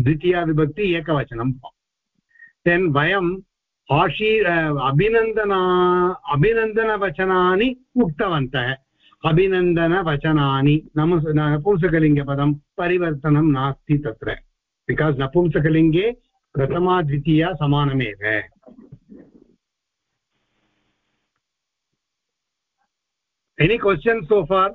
द्वितीया विभक्ति एकवचनं। देन् वयम् आशी अभिनन्दना, अभिनन्दनवचनानि उक्तवन्तः। अभिनन्दनवचनानि, नम नपुंसकलिङ्गपदं परिवर्तनं नास्ति तत्र। बिकास् नपुंसकलिङ्गे प्रथमा, द्वितीया समानमेव। Any question so far?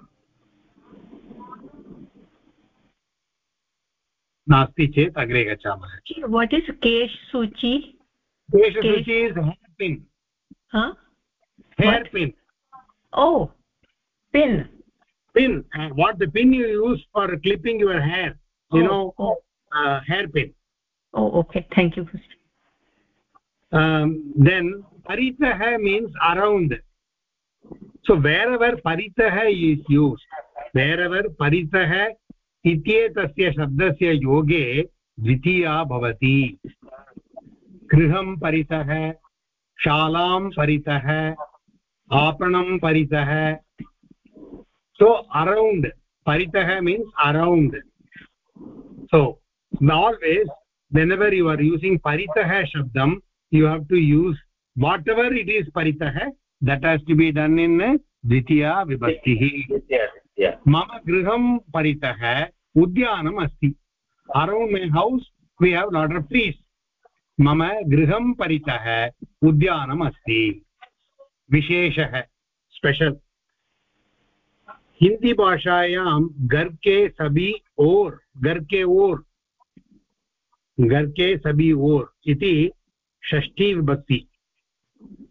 नास्ति चेत् अग्रे गच्छामः। वट् इस् केश् सूची? केश् सूची is hair pin hair pin oh pin pin what the pin you use for clipping your hair you know hair pin oh okay thank you then परितः means around so वेर् our परितः is use where our परितः इत्येतस्य शब्दस्य योगे द्वितीया भवति। गृहं परितः, शालां परितः, आपणं परितः। सो अरौण्ड् परितः means around so always whenever you are using परितः शब्दं you have to use whatever it is परितः that has to be done in द्वितीया विभक्तिः मम गृहं परितः उद्यानम् अस्ति। Around my house we have lot of trees मम गृहं परितः उद्यानम् अस्ति। विशेषः स्पेशल् हिन्दीभाषायां गर्के सभी ओर् घर के ओर्, गर्के सभी ओर् इति षष्ठी विभक्ति।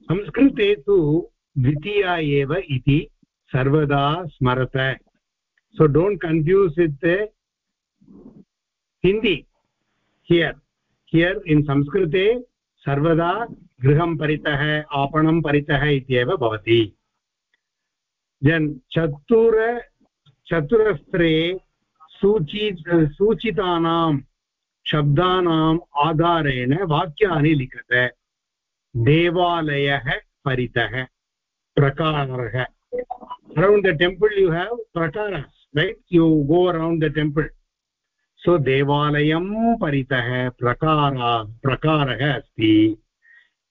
संस्कृते तु द्वितीया एव इति सर्वदा स्मरत so don't confuse with Hindi here here in संस्कृते सर्वदा गृहं परितः आपणं परितः इत्येव भवति। देन् चतुर चतुरस्रे सूची सूचितानां शब्दानाम् आधारेण वाक्यानि लिखत। देवालयः परितः prakarah around the temple you have prakaras right you go around the temple so devalayam paritah prakara prakarah asti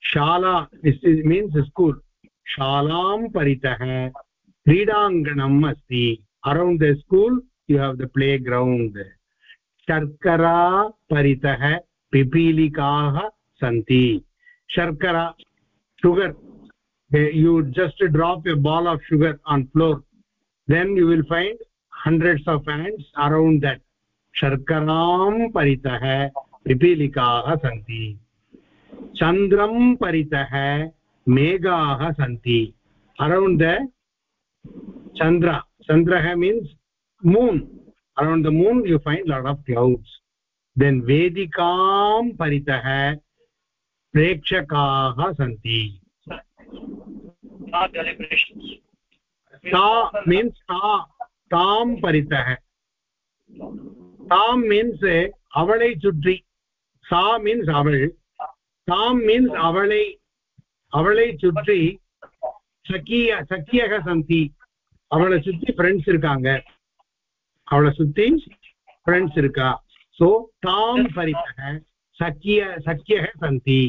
shala this is, means school shalam paritah क्रीडाङ्गणम् अस्ति around the school you have the playground शर्करा परितः पिपीलिकाः सन्ति शर्करा sugar you just drop a ball of sugar on floor then you will find hundreds of ants around that sharkaram paritah pipilikaah santi chandram paritah meghaah santi around the chandra chandra means moon around the moon you find lot of clouds then vedikam paritah prekshakaah santi सा means सा तां परितः தாம் means அவளை சுற்றி சா means அவள் தாம் மீன்ஸ் அவளை அவளை சுற்றி சக்கிய சக்கியக சந்தி அவளை சுத்தி ஃப்ரெண்ட்ஸ் இருக்காங்க அவளை சுத்தி ஃப்ரெண்ட்ஸ் இருக்கா சோ தாம் பரித்தக சக்கிய சக்கியக சந்தி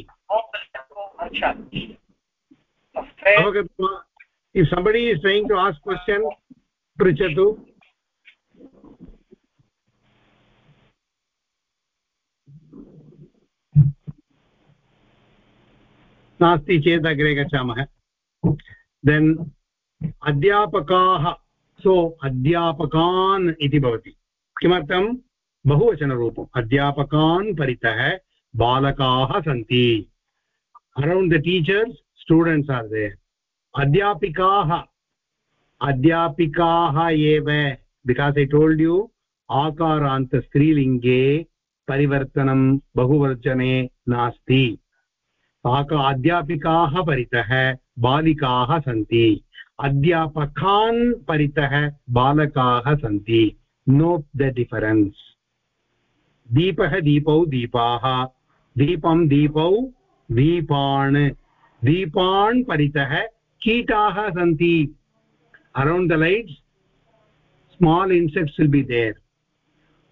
अवगत्वा if somebody is trying to ask question पृच्छतु नास्ति चेत् अग्रे गच्छामः देन् अध्यापकाः सो अध्यापकान् इति भवति किमर्थं बहुवचनरूपम् अध्यापकान् परितः बालकाः सन्ति around the teachers students are there. Adhyapikaah. Adhyapikaah eva. Because i told you आकारान्त स्त्रीलिङ्गे परिवर्तनं बहुवचने नास्ति आक अध्यापिकाः परितः बालिकाः सन्ति अध्यापकान् परितः बालकाः सन्ति नोट् द डिफरेन्स् दीपः दीपौ दीपाः दीपं दीपौ दीपान् दीपान् परितः कीटाः सन्ति। Around the lights small insects will be there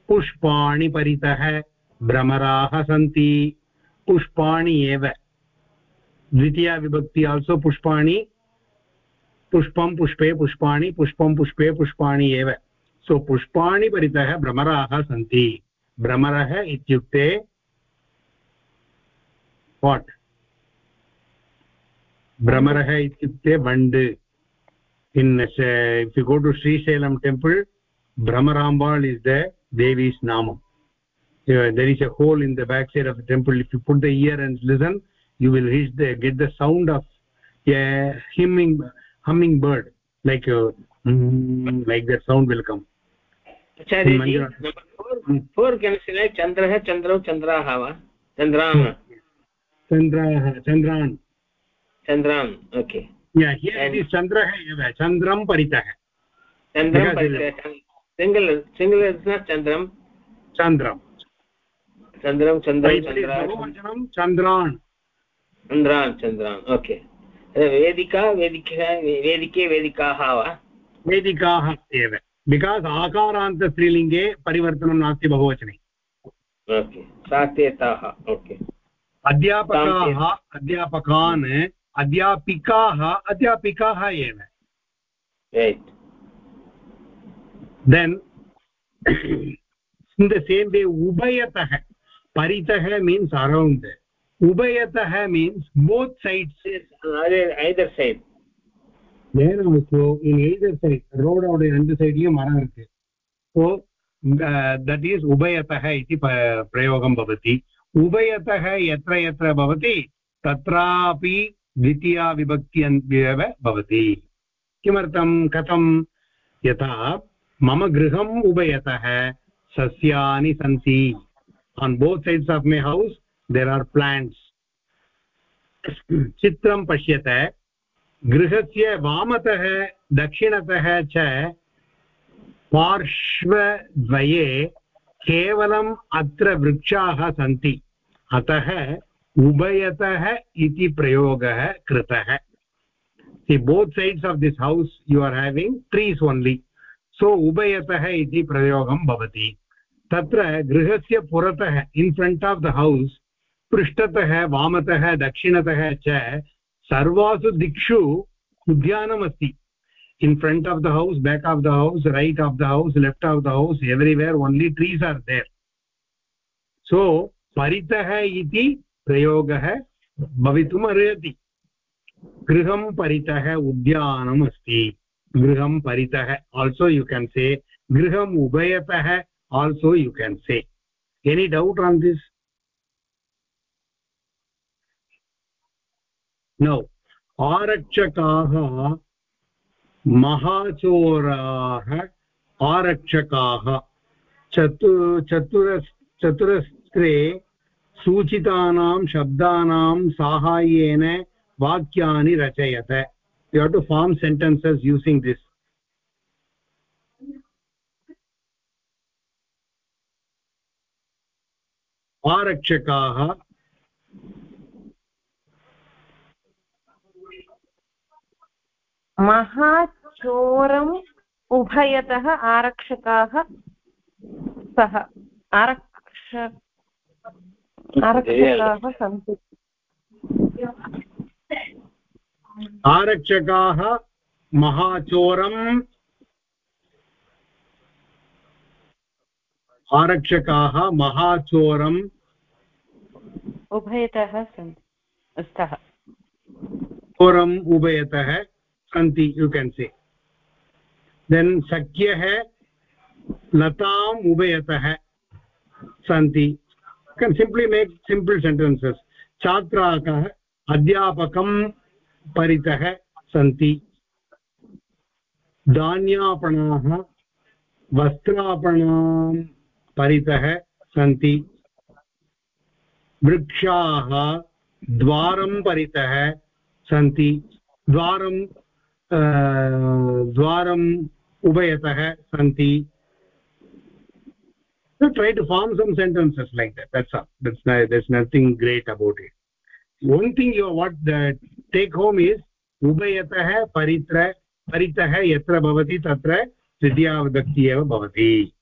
पुष्पाणि परितः भ्रमराः सन्ति। पुष्पाणि एव। द्वितीया विभक्ति आल्सो पुष्पाणि। पुष्पं पुष्पे पुष्पाणि, पुष्पं पुष्पे पुष्पाणि एव। सो पुष्पाणि परितः भ्रमराः सन्ति। भ्रमरः इत्युक्ते वाट् भ्रमरः इत्युक्ते वण्ड् in if you go to Srisailam temple Bhramarambal is the देवीस् नाम there is a hole in the back side of the temple if you put the ear and listen you will reach the get the sound of a humming humming bird like uh, mm, like that sound will come आचार्यजी for connection चन्द्रान् चन्द्राः चन्द्रान् चन्द्रान् okay चन्द्रः एव चन्द्रं परितः चन्द्रं single single चन्द्रं चन्द्रं चन्द्रं चन्द्रं चन्द्रान् चन्द्रान् चन्द्रान् ओके वेदिका वेदिका वेदिके वेदिकाः वा वेदिकाः एव बिकास् आकारान्तस्त्रीलिङ्गे परिवर्तनं नास्ति बहुवचने ओके सात्यताः ओके अध्यापकाः अध्यापकान् अध्यापिकाः अध्यापिकाः एव then in the same way उभयतः परितः means around उभयतः means both sides either side there also in either side road out and side you maram irukku so uh, that is ubayatah iti prayogam bhavati ubayatah yatra द्वितीया विभक्ति एव भवति। किमर्थं? कथं? यथा, मम गृहम् उभयतः सस्यानि सन्ति। On both sides of my house there are plants चित्रं पश्यत। गृहस्य वामतः, दक्षिणतः च पार्श्वद्वये केवलम् अत्र वृक्षाः सन्ति। अतः उभयतः इति प्रयोगः कृतः। See, both sides of this house you are having trees only. सो उभयतः इति प्रयोगं भवति। तत्र गृहस्य पुरतः in front of the house पृष्ठतः, वामतः, दक्षिणतः च सर्वासु दिक्षु उद्यानमस्ति। In front of the house back of the house right of the house left of the house everywhere only trees are there so परितः इति प्रयोगः भवितुम् अर्हति गृहं परितः उद्यानम् अस्ति गृहं परितः आल्सो यु केन् से गृहम् उभयतः also you can say any doubt on this now आरक्षकाः महाचोराः आरक्षकाः। चतु चतुरस् चतुरस्त्रे सूचितानां, शब्दानां साहाय्येन वाक्यानि रचयत. You have to form sentences using this. आरक्षकाः महाचोरम् उभयतः आरक्षकाः सः आरक्ष आरक्षकाः सन्ति। आरक्षकाः महाचोरम्। आरक्षकाः महाचोरम्। उभयतः सन्ति। स्तः। चोरम् उभयतः सन्ति यु केन् से देन् सख्यः लताम् उभयतः सन्ति। Can simply make simple sentences छात्राकः अध्यापकं परितः सन्ति धान्यापणाः वस्त्रापणां परितः सन्ति वृक्षाः द्वारं परितः सन्ति द्वारं द्वारम् उभयतः सन्ति so try to form some sentences like that that's all that's not, there's nothing great about it one thing you what the take home is ubayatah paritra paritah yatra bhavati tatra siddhyavadakti eva bhavati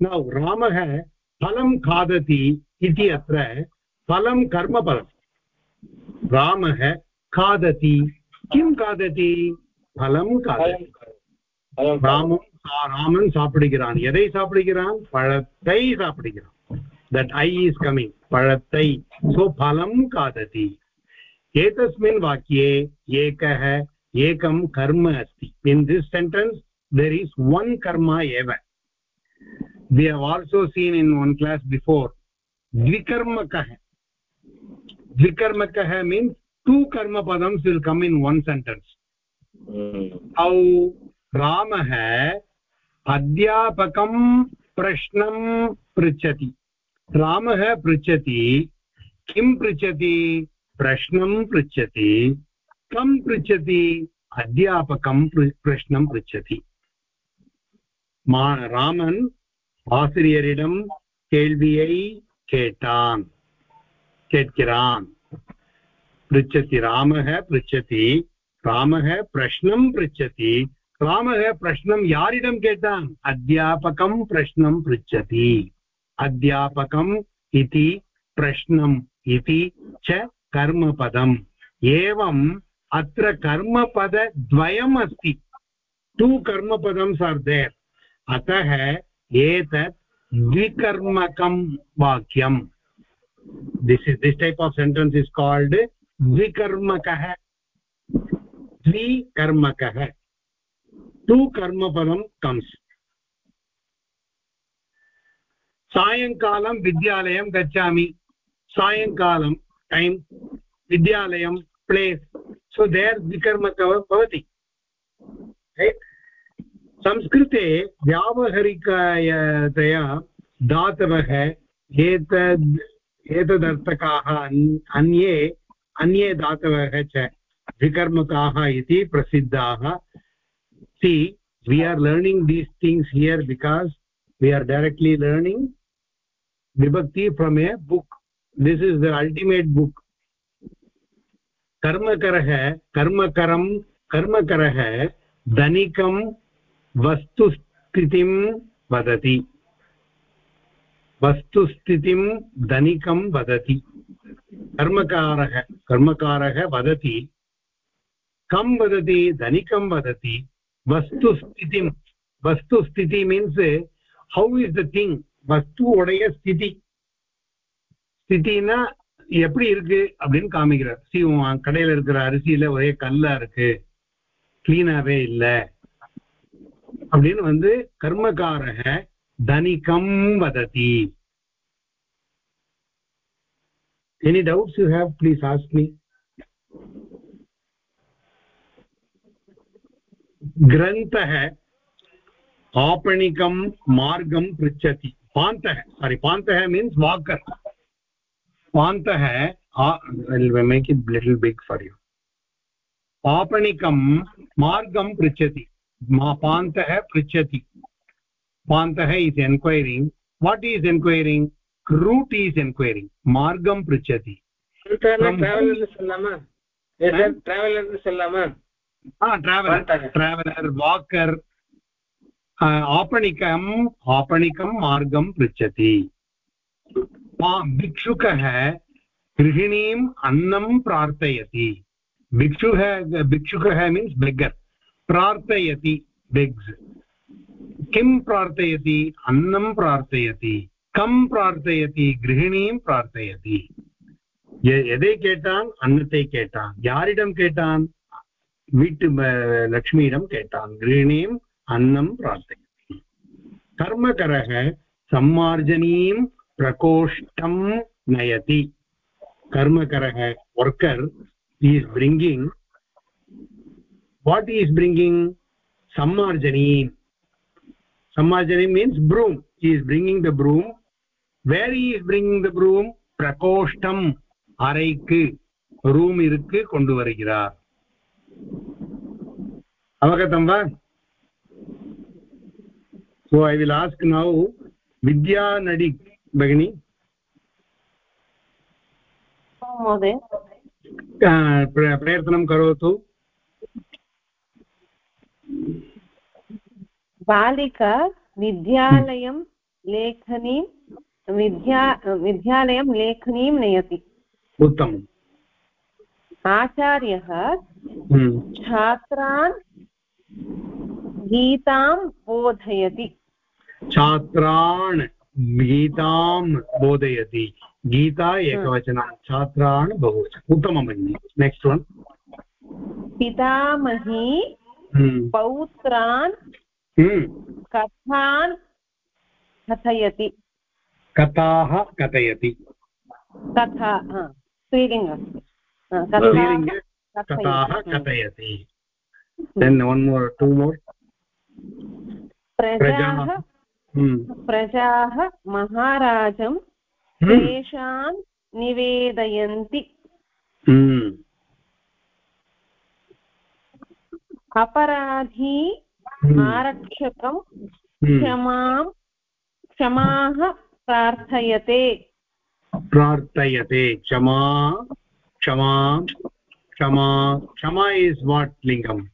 now ramah phalam khadati iti atra phalam karma palam ramah khadati kim khadati phalam khadati ramam Raman சாப்பிடுகிறான் எதை சாப்பிடுகிறான் பழத்தை சாப்பிடுகிறான் that I is coming பழத்தை so பலம் காததி एतस्मिन् वाक्ये एकः एकं कर्म अस्ति in this sentence there is one कर्म एव we have also seen in one class before द्विकर्मकः द्विकर्मकः means two कर्मपदम्स् will come in one sentence औ रामः अध्यापकं प्रश्नं पृच्छति रामः पृच्छति किं पृच्छति प्रश्नं पृच्छति कं पृच्छति अध्यापकं प्रश्नं पृच्छति மா ராமன் ஆசிரியரிடம் கேள்வியை கேட்டான் கேட்கிறான் पृच्छति रामः पृच्छति रामः प्रश्नं पृच्छति रामः प्रश्नं यारिडं केटान् अध्यापकं प्रश्नं पृच्छति। अध्यापकम् इति प्रश्नम् इति च कर्मपदम्। एवम् अत्र कर्मपदद्वयम् अस्ति टु कर्मपदम्स् आर् देर्। अतः एतत् द्विकर्मकं वाक्यम्। This is this type of sentence is called द्विकर्मकः। द्विकर्मकः। टु कर्मपदं कम्स् सायङ्कालं विद्यालयं गच्छामि। सायङ्कालं टैम् विद्यालयं प्लेस् सो देर् द्विकर्मकः भवति। संस्कृते व्यावहारिकतया दातवः एतद्, एतदर्थकाः अन्ये अन्ये धातवः च विकर्मकाः इति प्रसिद्धाः। See we are learning these things here because we are directly learning vibhakti from a book this is the ultimate book कर्मकरः कर्मकरं कर्मकरः धनिकं वस्तुस्थितिं वदति वस्तुस्थितिं धनिकं वदति कर्मकारः कर्मकारः वदति कं वदति धनिकं वदति vastu vastu sthiti means uh, how is the thing vastu உடைய sthiti ஸ்திதினா எப்படி இருக்கு அப்படின்னு காமிக்கிறார் சி கடையில் இருக்கிற அரிசியில ஒரே கல்லா இருக்கு கிளீனாவே இல்லை அப்படின்னு வந்து கர்மகாரக தனிக்கம் வததி any doubts you have please ask me ग्रन्थः आपणिकं मार्गं पृच्छति। पान्तः सारि पान्तः means walker पान्तः make it little big for you आपणिकं मार्गं पृच्छति। मा पान्तः पृच्छति। पान्तः is enquiring what is enquiring route is enquiring मार्गं पृच्छति। ट्रावेलर् ट्रावेलर् ट्रावेलर् वाकर् आपणिकम् आपणिकं मार्गं पृच्छति भिक्षुकः गृहिणीम् अन्नं प्रार्थयति भिक्षुः भिक्षुकः मीन्स् बेगर् प्रार्थयति बेग्स् किं प्रार्थयति अन्नं प्रार्थयति कं प्रार्थयति गृहिणीं प्रार्थयति எதை கேட்டான் அன்னத்தை கேட்டான் யாரிடம் கேட்டான் विट् लक्ष्मीनं केटान् गृहिणीम् अन्नं प्रार्थयति कर्मकरः सम्मार्जनीं प्रकोष्ठं नयति कर्मकरः worker is bringing what is bringing sammarjanin sammarjanin means broom he is bringing the broom where he is bringing the broom prakoshtam araikku room irukku kondu varugirar अवगतं वा सो ऐ विल् आस्क् नौ विद्यानडि भगिनी महोदय प्रयत्नं करोतु बालिका विद्यालयं लेखनीं विद्या विद्यालयं लेखनीं नयति उत्तमम् आचार्यः छात्रान् गीतां बोधयति। छात्रान् गीतां बोधयति। गीता एकवचनं छात्रान् बहुवचनम् उत्तमं भगिनि। नेक्स्ट् वन् पितामही पौत्रान् कथान् कथयति। कथाः कथयति। कथा स्त्रीलिङ्ग स्त्रीलिङ्गे कथाः कथयति। Then one more two more प्रजाः प्रजाः। महाराजं क्लेशान् निवेदयन्ति। अपराधी आरक्षकं क्षमां क्षमाः प्रार्थयते। प्रार्थयते। क्षमा क्षमा। क्षमा क्षमा इस् वाट् लिङ्गम्?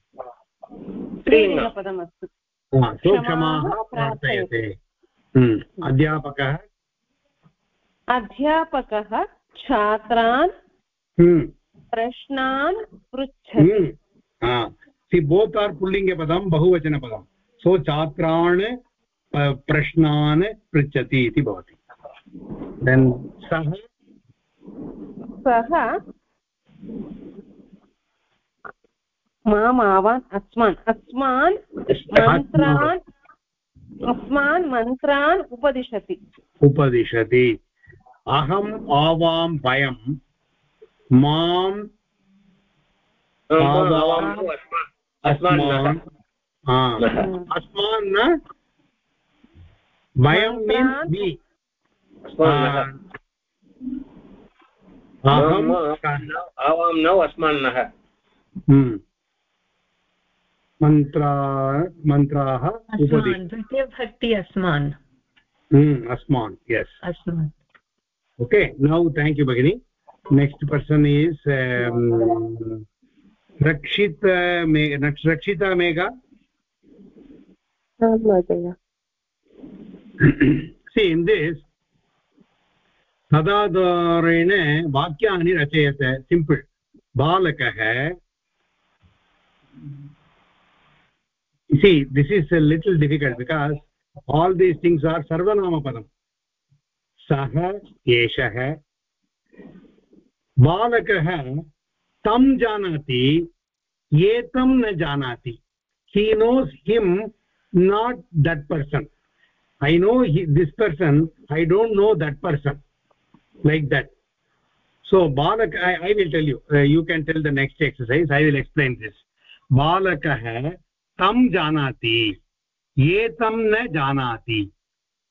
स्त्रीलिङ्गपदमस्ति सो क्षमाः प्रार्थयते। अध्यापकः? अध्यापकः छात्रान् हम्म। प्रश्नान् पृच्छति। सि बोत् आर् पुल्लिङ्गपदं बहुवचनपदं. सो छात्रान् प्रश्नान् पृच्छति इति भवति। देन् सः? सः माम् आवान् अस्मान् अस्मान् मन्त्रान् अस्मान् मन्त्रान् उपदिशति। उपदिशति। अहम् आवां वयं माम् अस्मान् अस्मान् न वयं मीन्स् वि अहं आवां नौ अस्मान्नः हम्म। मन्त्रा मन्त्राः उपदि अस्मान् द्वितीयभक्ति अस्मान्। हम्म, अस्मान् यस् अस्मान्। ओके नौ थेङ्क् यू भगिनि नेक्स्ट् पर्सन् इस् रक्षित मे रक्षिता मेघा। आं महोदय। सि इन् दिस् तदाधारेण वाक्यानि रचयत सिम्पल् बालकः see this is a little difficult because all these things are sarvanamapadam सः एषः बालकः तं जानाति एतं न जानाति he knows him not that person i know he, this person i don't know that person like that so balak i, I will tell you uh, you can tell the next exercise i will explain this balakah तं जानाति ये तं न जानाति।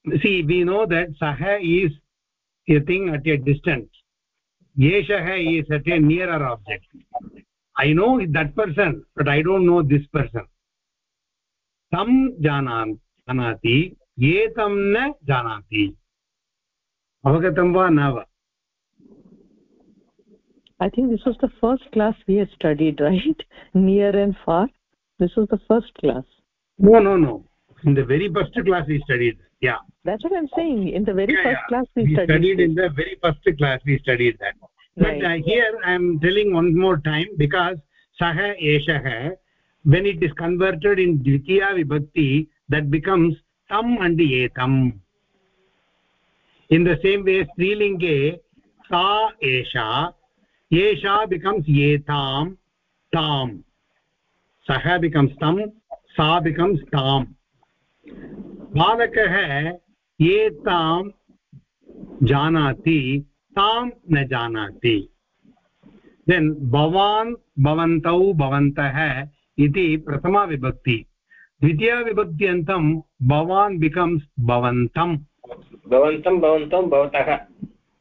See we know that सः is a thing at a distance एषः is at a nearer object I know that person but I don't know this person तं जाना जानाति ये तं न जानाति। अवगतं वा न वा? I think this was the first class we had studied, right? Near and far. This was the first class. no no no in the very first class we studied yeah That's what I'm saying. In the very yeah, first yeah. class we, we studied. studied in the very first class we studied that but Right. uh, here i am telling one more time because saha eshah when it is converted in dvitiya vibhakti that becomes tam and etam in the same way strilinge sa esha esha becomes etam tam saha becomes tam sa becomes tam बालकः एतां जानाति तां न जानाति। Then भवान् भवन्तौ भवन्तः इति प्रथमा विभक्ति। द्वितीयविभक्त्यन्तं भवान् बिकम्स् भवन्तम् भवन्तं भवन्तं भवतः।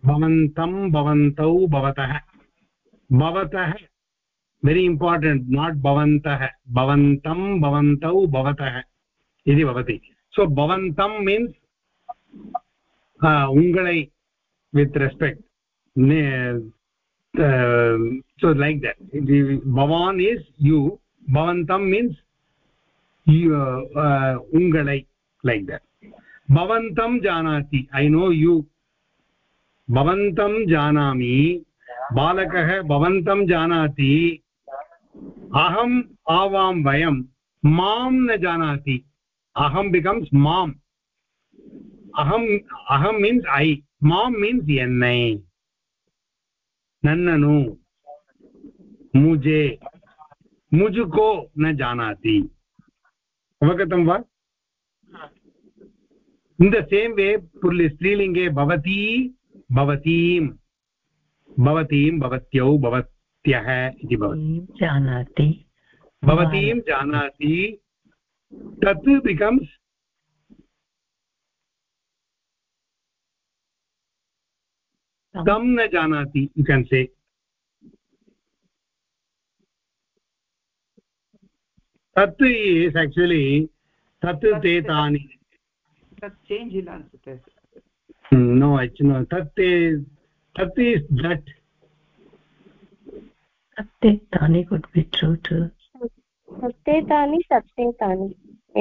भवन्तं भवन्तौ भवतः। भवतः वेरि इम्पार्टेण्ट् नाट् भवन्तः भवन्तं भवन्तौ भवतः इति भवति सो भवन्तं means उङ्गळै with respect so like that bhavan is you bhavantam means you uh, ungalai like that bhavantam janati i know you bhavantam janami balakah bhavantam janati अहम् आवां वयं। माँ न जानाति। अहं बिकम्स् माम् अहम् अहं मीन्स् ऐ माँ मीन्स् एन्नै नन्ननु। मुजे मुजुको न जानाति। अवगतं वा? इन् द सेम् वे पुल्लि स्त्रीलिङ्गे भवती, भवतीं। भवतीं, भवत्यौ, भवत्। त्यः इति भवति। जानाति। भवतीं जानाति तत् बिकम्स् तं न जानाति यु केन् से तत् इस् एक्चुलि तत् ते तानि। नो एक्चुलि तत् ते तत् hmm, इस् दट् तानि कुड् बि ट्रू टु सत्ते तानि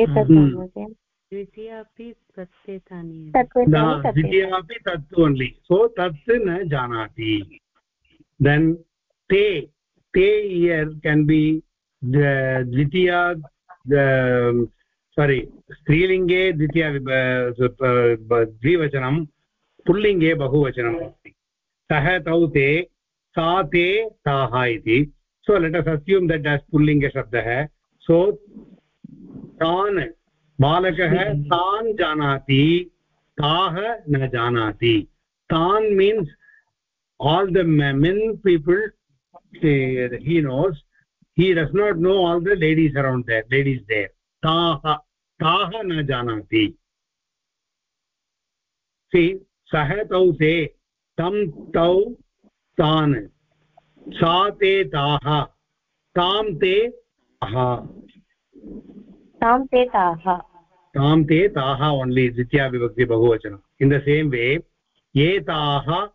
एतत् द्वितीयापि द्वितीयापि तत् ओन्लि सो तत् न जानाति। देन् ते ते इयर् केन् बि द्वितीया सारि स्त्रीलिङ्गे द्वितीया द्विवचनं पुल्लिङ्गे बहुवचनम् अस्ति। सः तौ ते सा ते इति। So let us assume that does पुल्लिङ्गशब्दः so तान्, बालकः तान् जानाति ताः न जानाति। तान् means all the men people he knows he does not know all the ladies around there ladies there ताः ताः न जानाति। सह तौ से, तं तौ sa te taah tam te aha तां। ते ताः तां। ते ताः ओन्लि द्वितीया विभक्ति बहुवचनम् इन् द सेम् वे एताः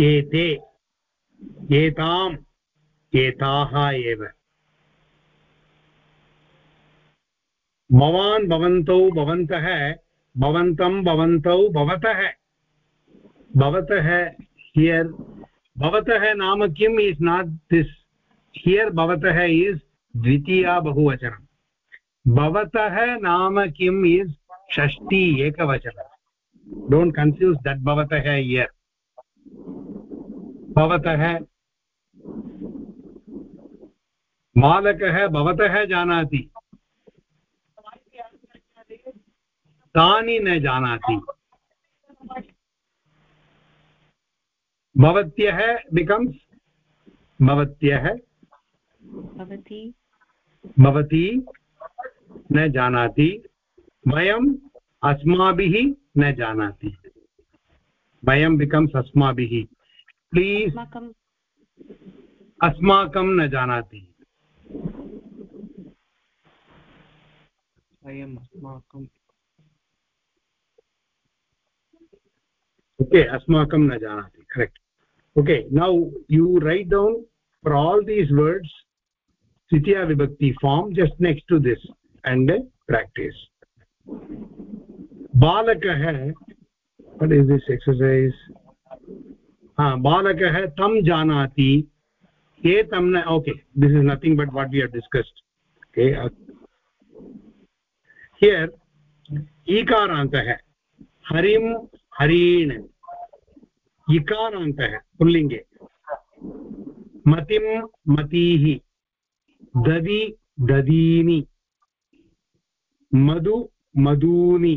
एते एताम् एताः एव। भवान् भवन्तौ भवन्तः भवन्तं भवन्तौ भवतः। भवतः हियर् भवतः नाम किम् इस् नाट् दिस्? हियर् भवतः इस् द्वितीया बहुवचनम् भवतः नाम किम् इस् षष्टि एकवचनं। डोण्ट् कन्फ्यूस् दट् भवतः इयर् भवतः बालकः भवतः जानाति। तानि न जानाति। भवत्यः बिकम्स् भवत्यः भवती। भवती न जानाति। वयम् अस्माभिः न जानाति। वयं बिकम्स् अस्माभिः। प्लीस् अस्माकं अस्माकं न जानाति। वयम् okay asmakam na janati correct. Okay now you write down for all these words titiya vibhakti form just next to this and then practice balakah what is this exercise ha balakah tam janati ye tam na okay this is nothing but what we have discussed okay uh, here ईकारान्तः हरिं हरीन् इकारान्तः पुल्लिङ्गे मतिं मती दधि ददीनी मधु मधूनि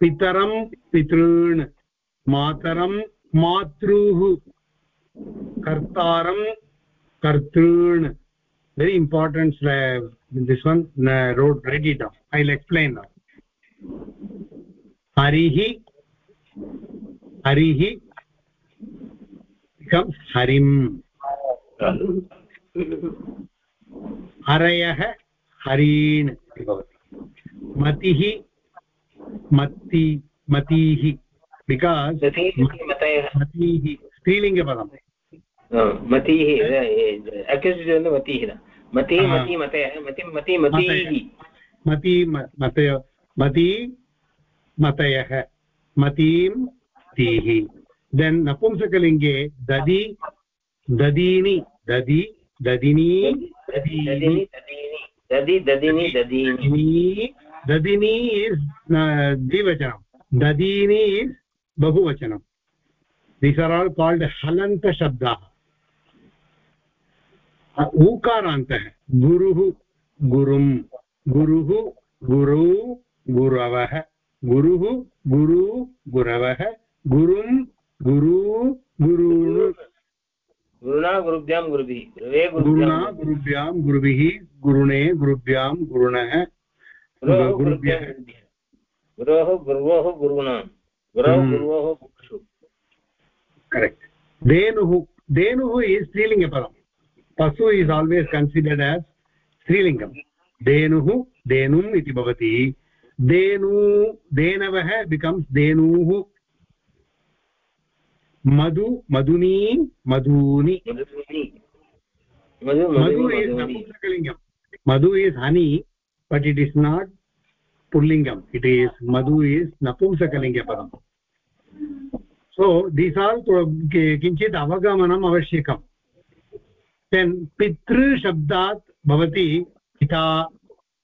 पितरं पितॄण् मातरं मातृः कर्तारं कर्तॄण् very important this one already done I explain हरिः हरिः एकं harim हरयः हरीण् इति भवति। मतिः मति मतीः बिकास् मतीः स्त्रीलिङ्गपदं मतीः मतीः मती मती मतयः मती मती मतीः। मती मती मतयः मतीं तीः। देन् नपुंसकलिङ्गे ददि ददीनि ददि ददिनी ददिनि ददीनि ददीनि ददि ददिनि ददीनि ददिनी ददिनी इस् द्विवचनं। ददीनि इस् बहुवचनं। दीस् आर् आल् काल्ड् हलन्तशब्दाः। ऊकारान्तः। गुरुः गुरुं। गुरुः गुरु गुरवः। गुरुः गुरु गुरवः गुरुं गुरु गुरून् गुरुणा गुरुभ्यां गुरुभिः गुरवे गुरुणा गुरुभ्यां गुरुभिः गुरुणे गुरुभ्यां गुरुणः। गुरोः गुरुभ्यः गुरोः गुर्वोः गुरूणां गुरौ. गुर्वोः गुरुषु। Correct. धेनुः धेनुः is स्त्रीलिङ्गपदं पशु is always considered as स्त्रीलिङ्गं धेनुः धेनुम् इति भवति। धेनु धेनवः बिकम्स् धेनुः मधु मधुनी मधूनि। मधु इस् नपुंसकलिङ्गं मधु is honey but it is not पुल्लिङ्गम्। It is मधु इस् नपुंसकलिङ्गपदम्। सो दीस् आल् किञ्चित् अवगमनम् आवश्यकम्। देन् पितृशब्दात् भवति पिता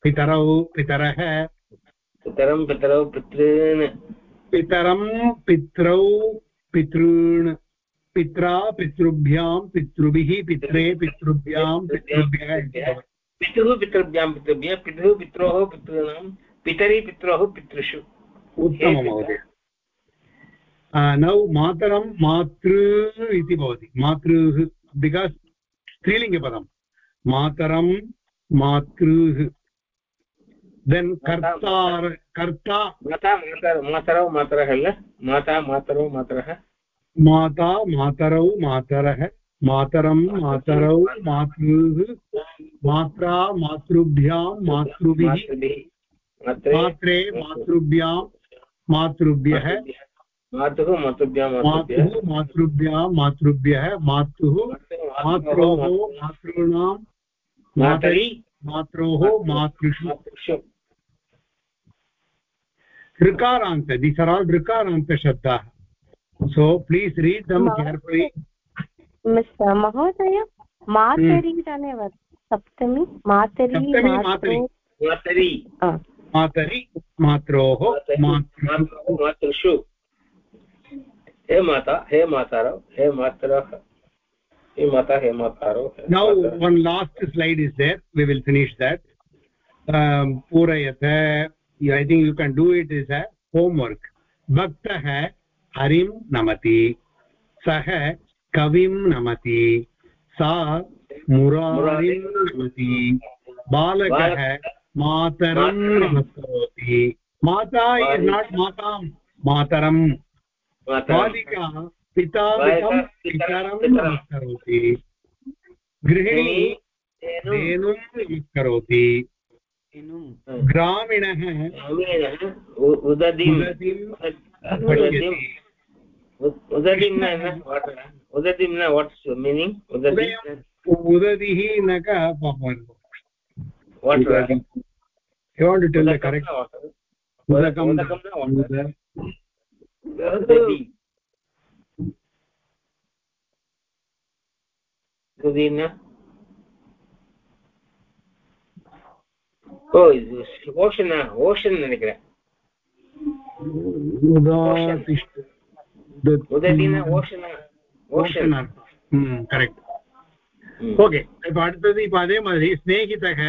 पितरौ पितरः। पितरं पितरौ पितॄन्। पितरं पित्रौ पितॄन्। पित्रा पितृभ्यां पितृभिः पित्रे पितृभ्यां पितृभ्यः। पितुः पितृभ्यां पितृभ्यः पितुः पित्रोः पितॄणां पितरि पित्रोः पितृषु। उत्तमं महोदय। नौ मातरं मातृ इति भवति। मातृः बिकास् स्त्रीलिङ्गपदं। मातरं मातृः। देन् कर्तार कर्ता माता मातर मातरौ मातरः अल्ल माता मातरौ मातरः माता मातरौ मातरः मातरं मातरौ मातृः मात्रा मातृभ्यां मातृभिः मात्रे मातृभ्यां मातृभ्यः मातुः मातृभ्यः मातुः मातृभ्यां मातृभ्यः मातुः मात्रोः मातॄणां मातरि मात्रोः मातृषु ऋकारान्त दीस् आर् आल् ऋकारान्त शब्दाः so please read them carefully miss महोदय मातरि जाने वा सप्तमी मातरि मातृषु हे माता हे मातारौ हे मातरः। हे माता हे मातारौ one last slide is there. We will finish that. Um, purayata i think you can do it as a homework. Bhaktah harim namati. कविं नमति सा मुरारिं नमति बालकः मातरं नमस्करोति माता इस् नाट् मातां मातरं मातरं। बालिका पिता पितरं नमस्करोति गृहिणी धेनुं नमस्करोति ग्रामीणः उदधिं न न उदधिं न वाट्स् मीनिङ्ग् उदधिं उदयम् उदतिः न क what you want to tell the correct udakam उदकं न water. uda- उदधि उदधि न ஓ ஓஷன் நினைக்கிறேன் ஓஷன் கரெக்ட் ஓகே இப்ப அடுத்தது இப்ப அதே மாதிரி ஸ்நேகிதக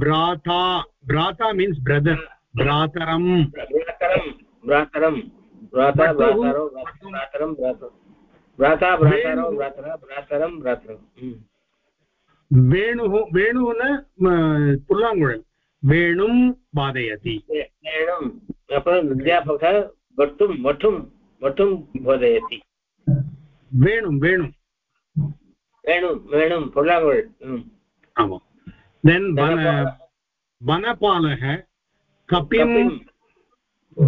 பிராதா பிராதா மீன்ஸ் பிரதர் பிராதரம் பிராதரம் பிராதரம் பிராதா பிராதரோ புல்லாங்குழல் वेणुं वादयति भट्टुं मठुं मठुं बोधयति। वेणुं वेणुं। वेणुं वेणुं पुल्लाङ्गुळ् आमां। देन् वन वनपालः कपिं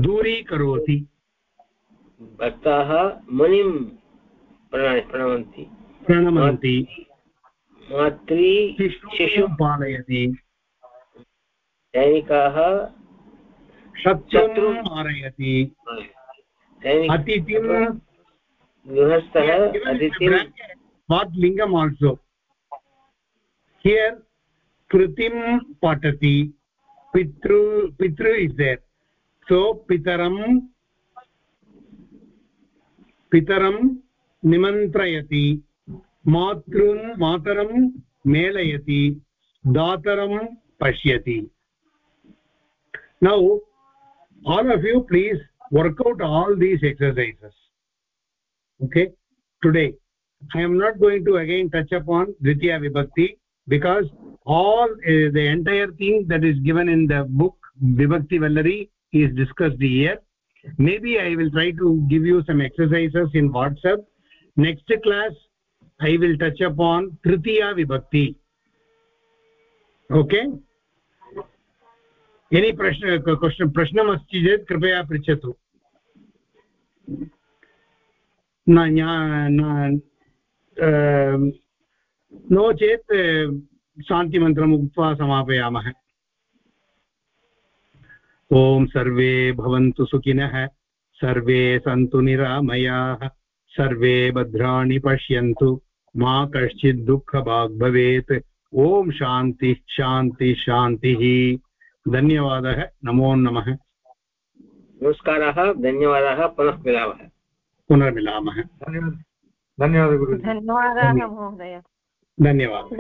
दूरीकरोति। भक्ताः मुनिं प्रणा प्रणवन्ति प्रणमन्ति। मात्री शिशुं शिशुं पालयति। सैनिकाः शत्रुं मारयति। अतिथिं गृहस्थः अतिथिं वाट् लिङ्गम् आल्सो हियर् कृतिं पठति पितृ पितृ इस् देर् सो पितरं पितरं निमन्त्रयति मातृं मातरं मेलयति दातरं पश्यति now all of you please work out all these exercises. Okay? Today i am not going to again touch upon dvitiya vibhakti because all uh, the entire thing that is given in the book vibhakti vallari is discussed here. Maybe i will try to give you some exercises in whatsapp. Next class i will touch upon tritiya vibhakti. Okay any प्रश्न question प्रश्नमस्ति चेत् कृपया पृच्छतु न no चेत् शान्तिमन्त्रम् उक्त्वा समापयामः ॐ सर्वे भवन्तु सुखिनः सर्वे सन्तु निरामयाः सर्वे भद्राणि पश्यन्तु मा कश्चित् दुःखभाग् भवेत् ॐ शान्तिः शान्तिः शान्तिः धन्यवादः नमो नमः। नमस्कारः धन्यवादाः पुनः मिलामः। पुनर्मिलामः। धन्यवादः धन्यवादाः महोदय। धन्यवादः।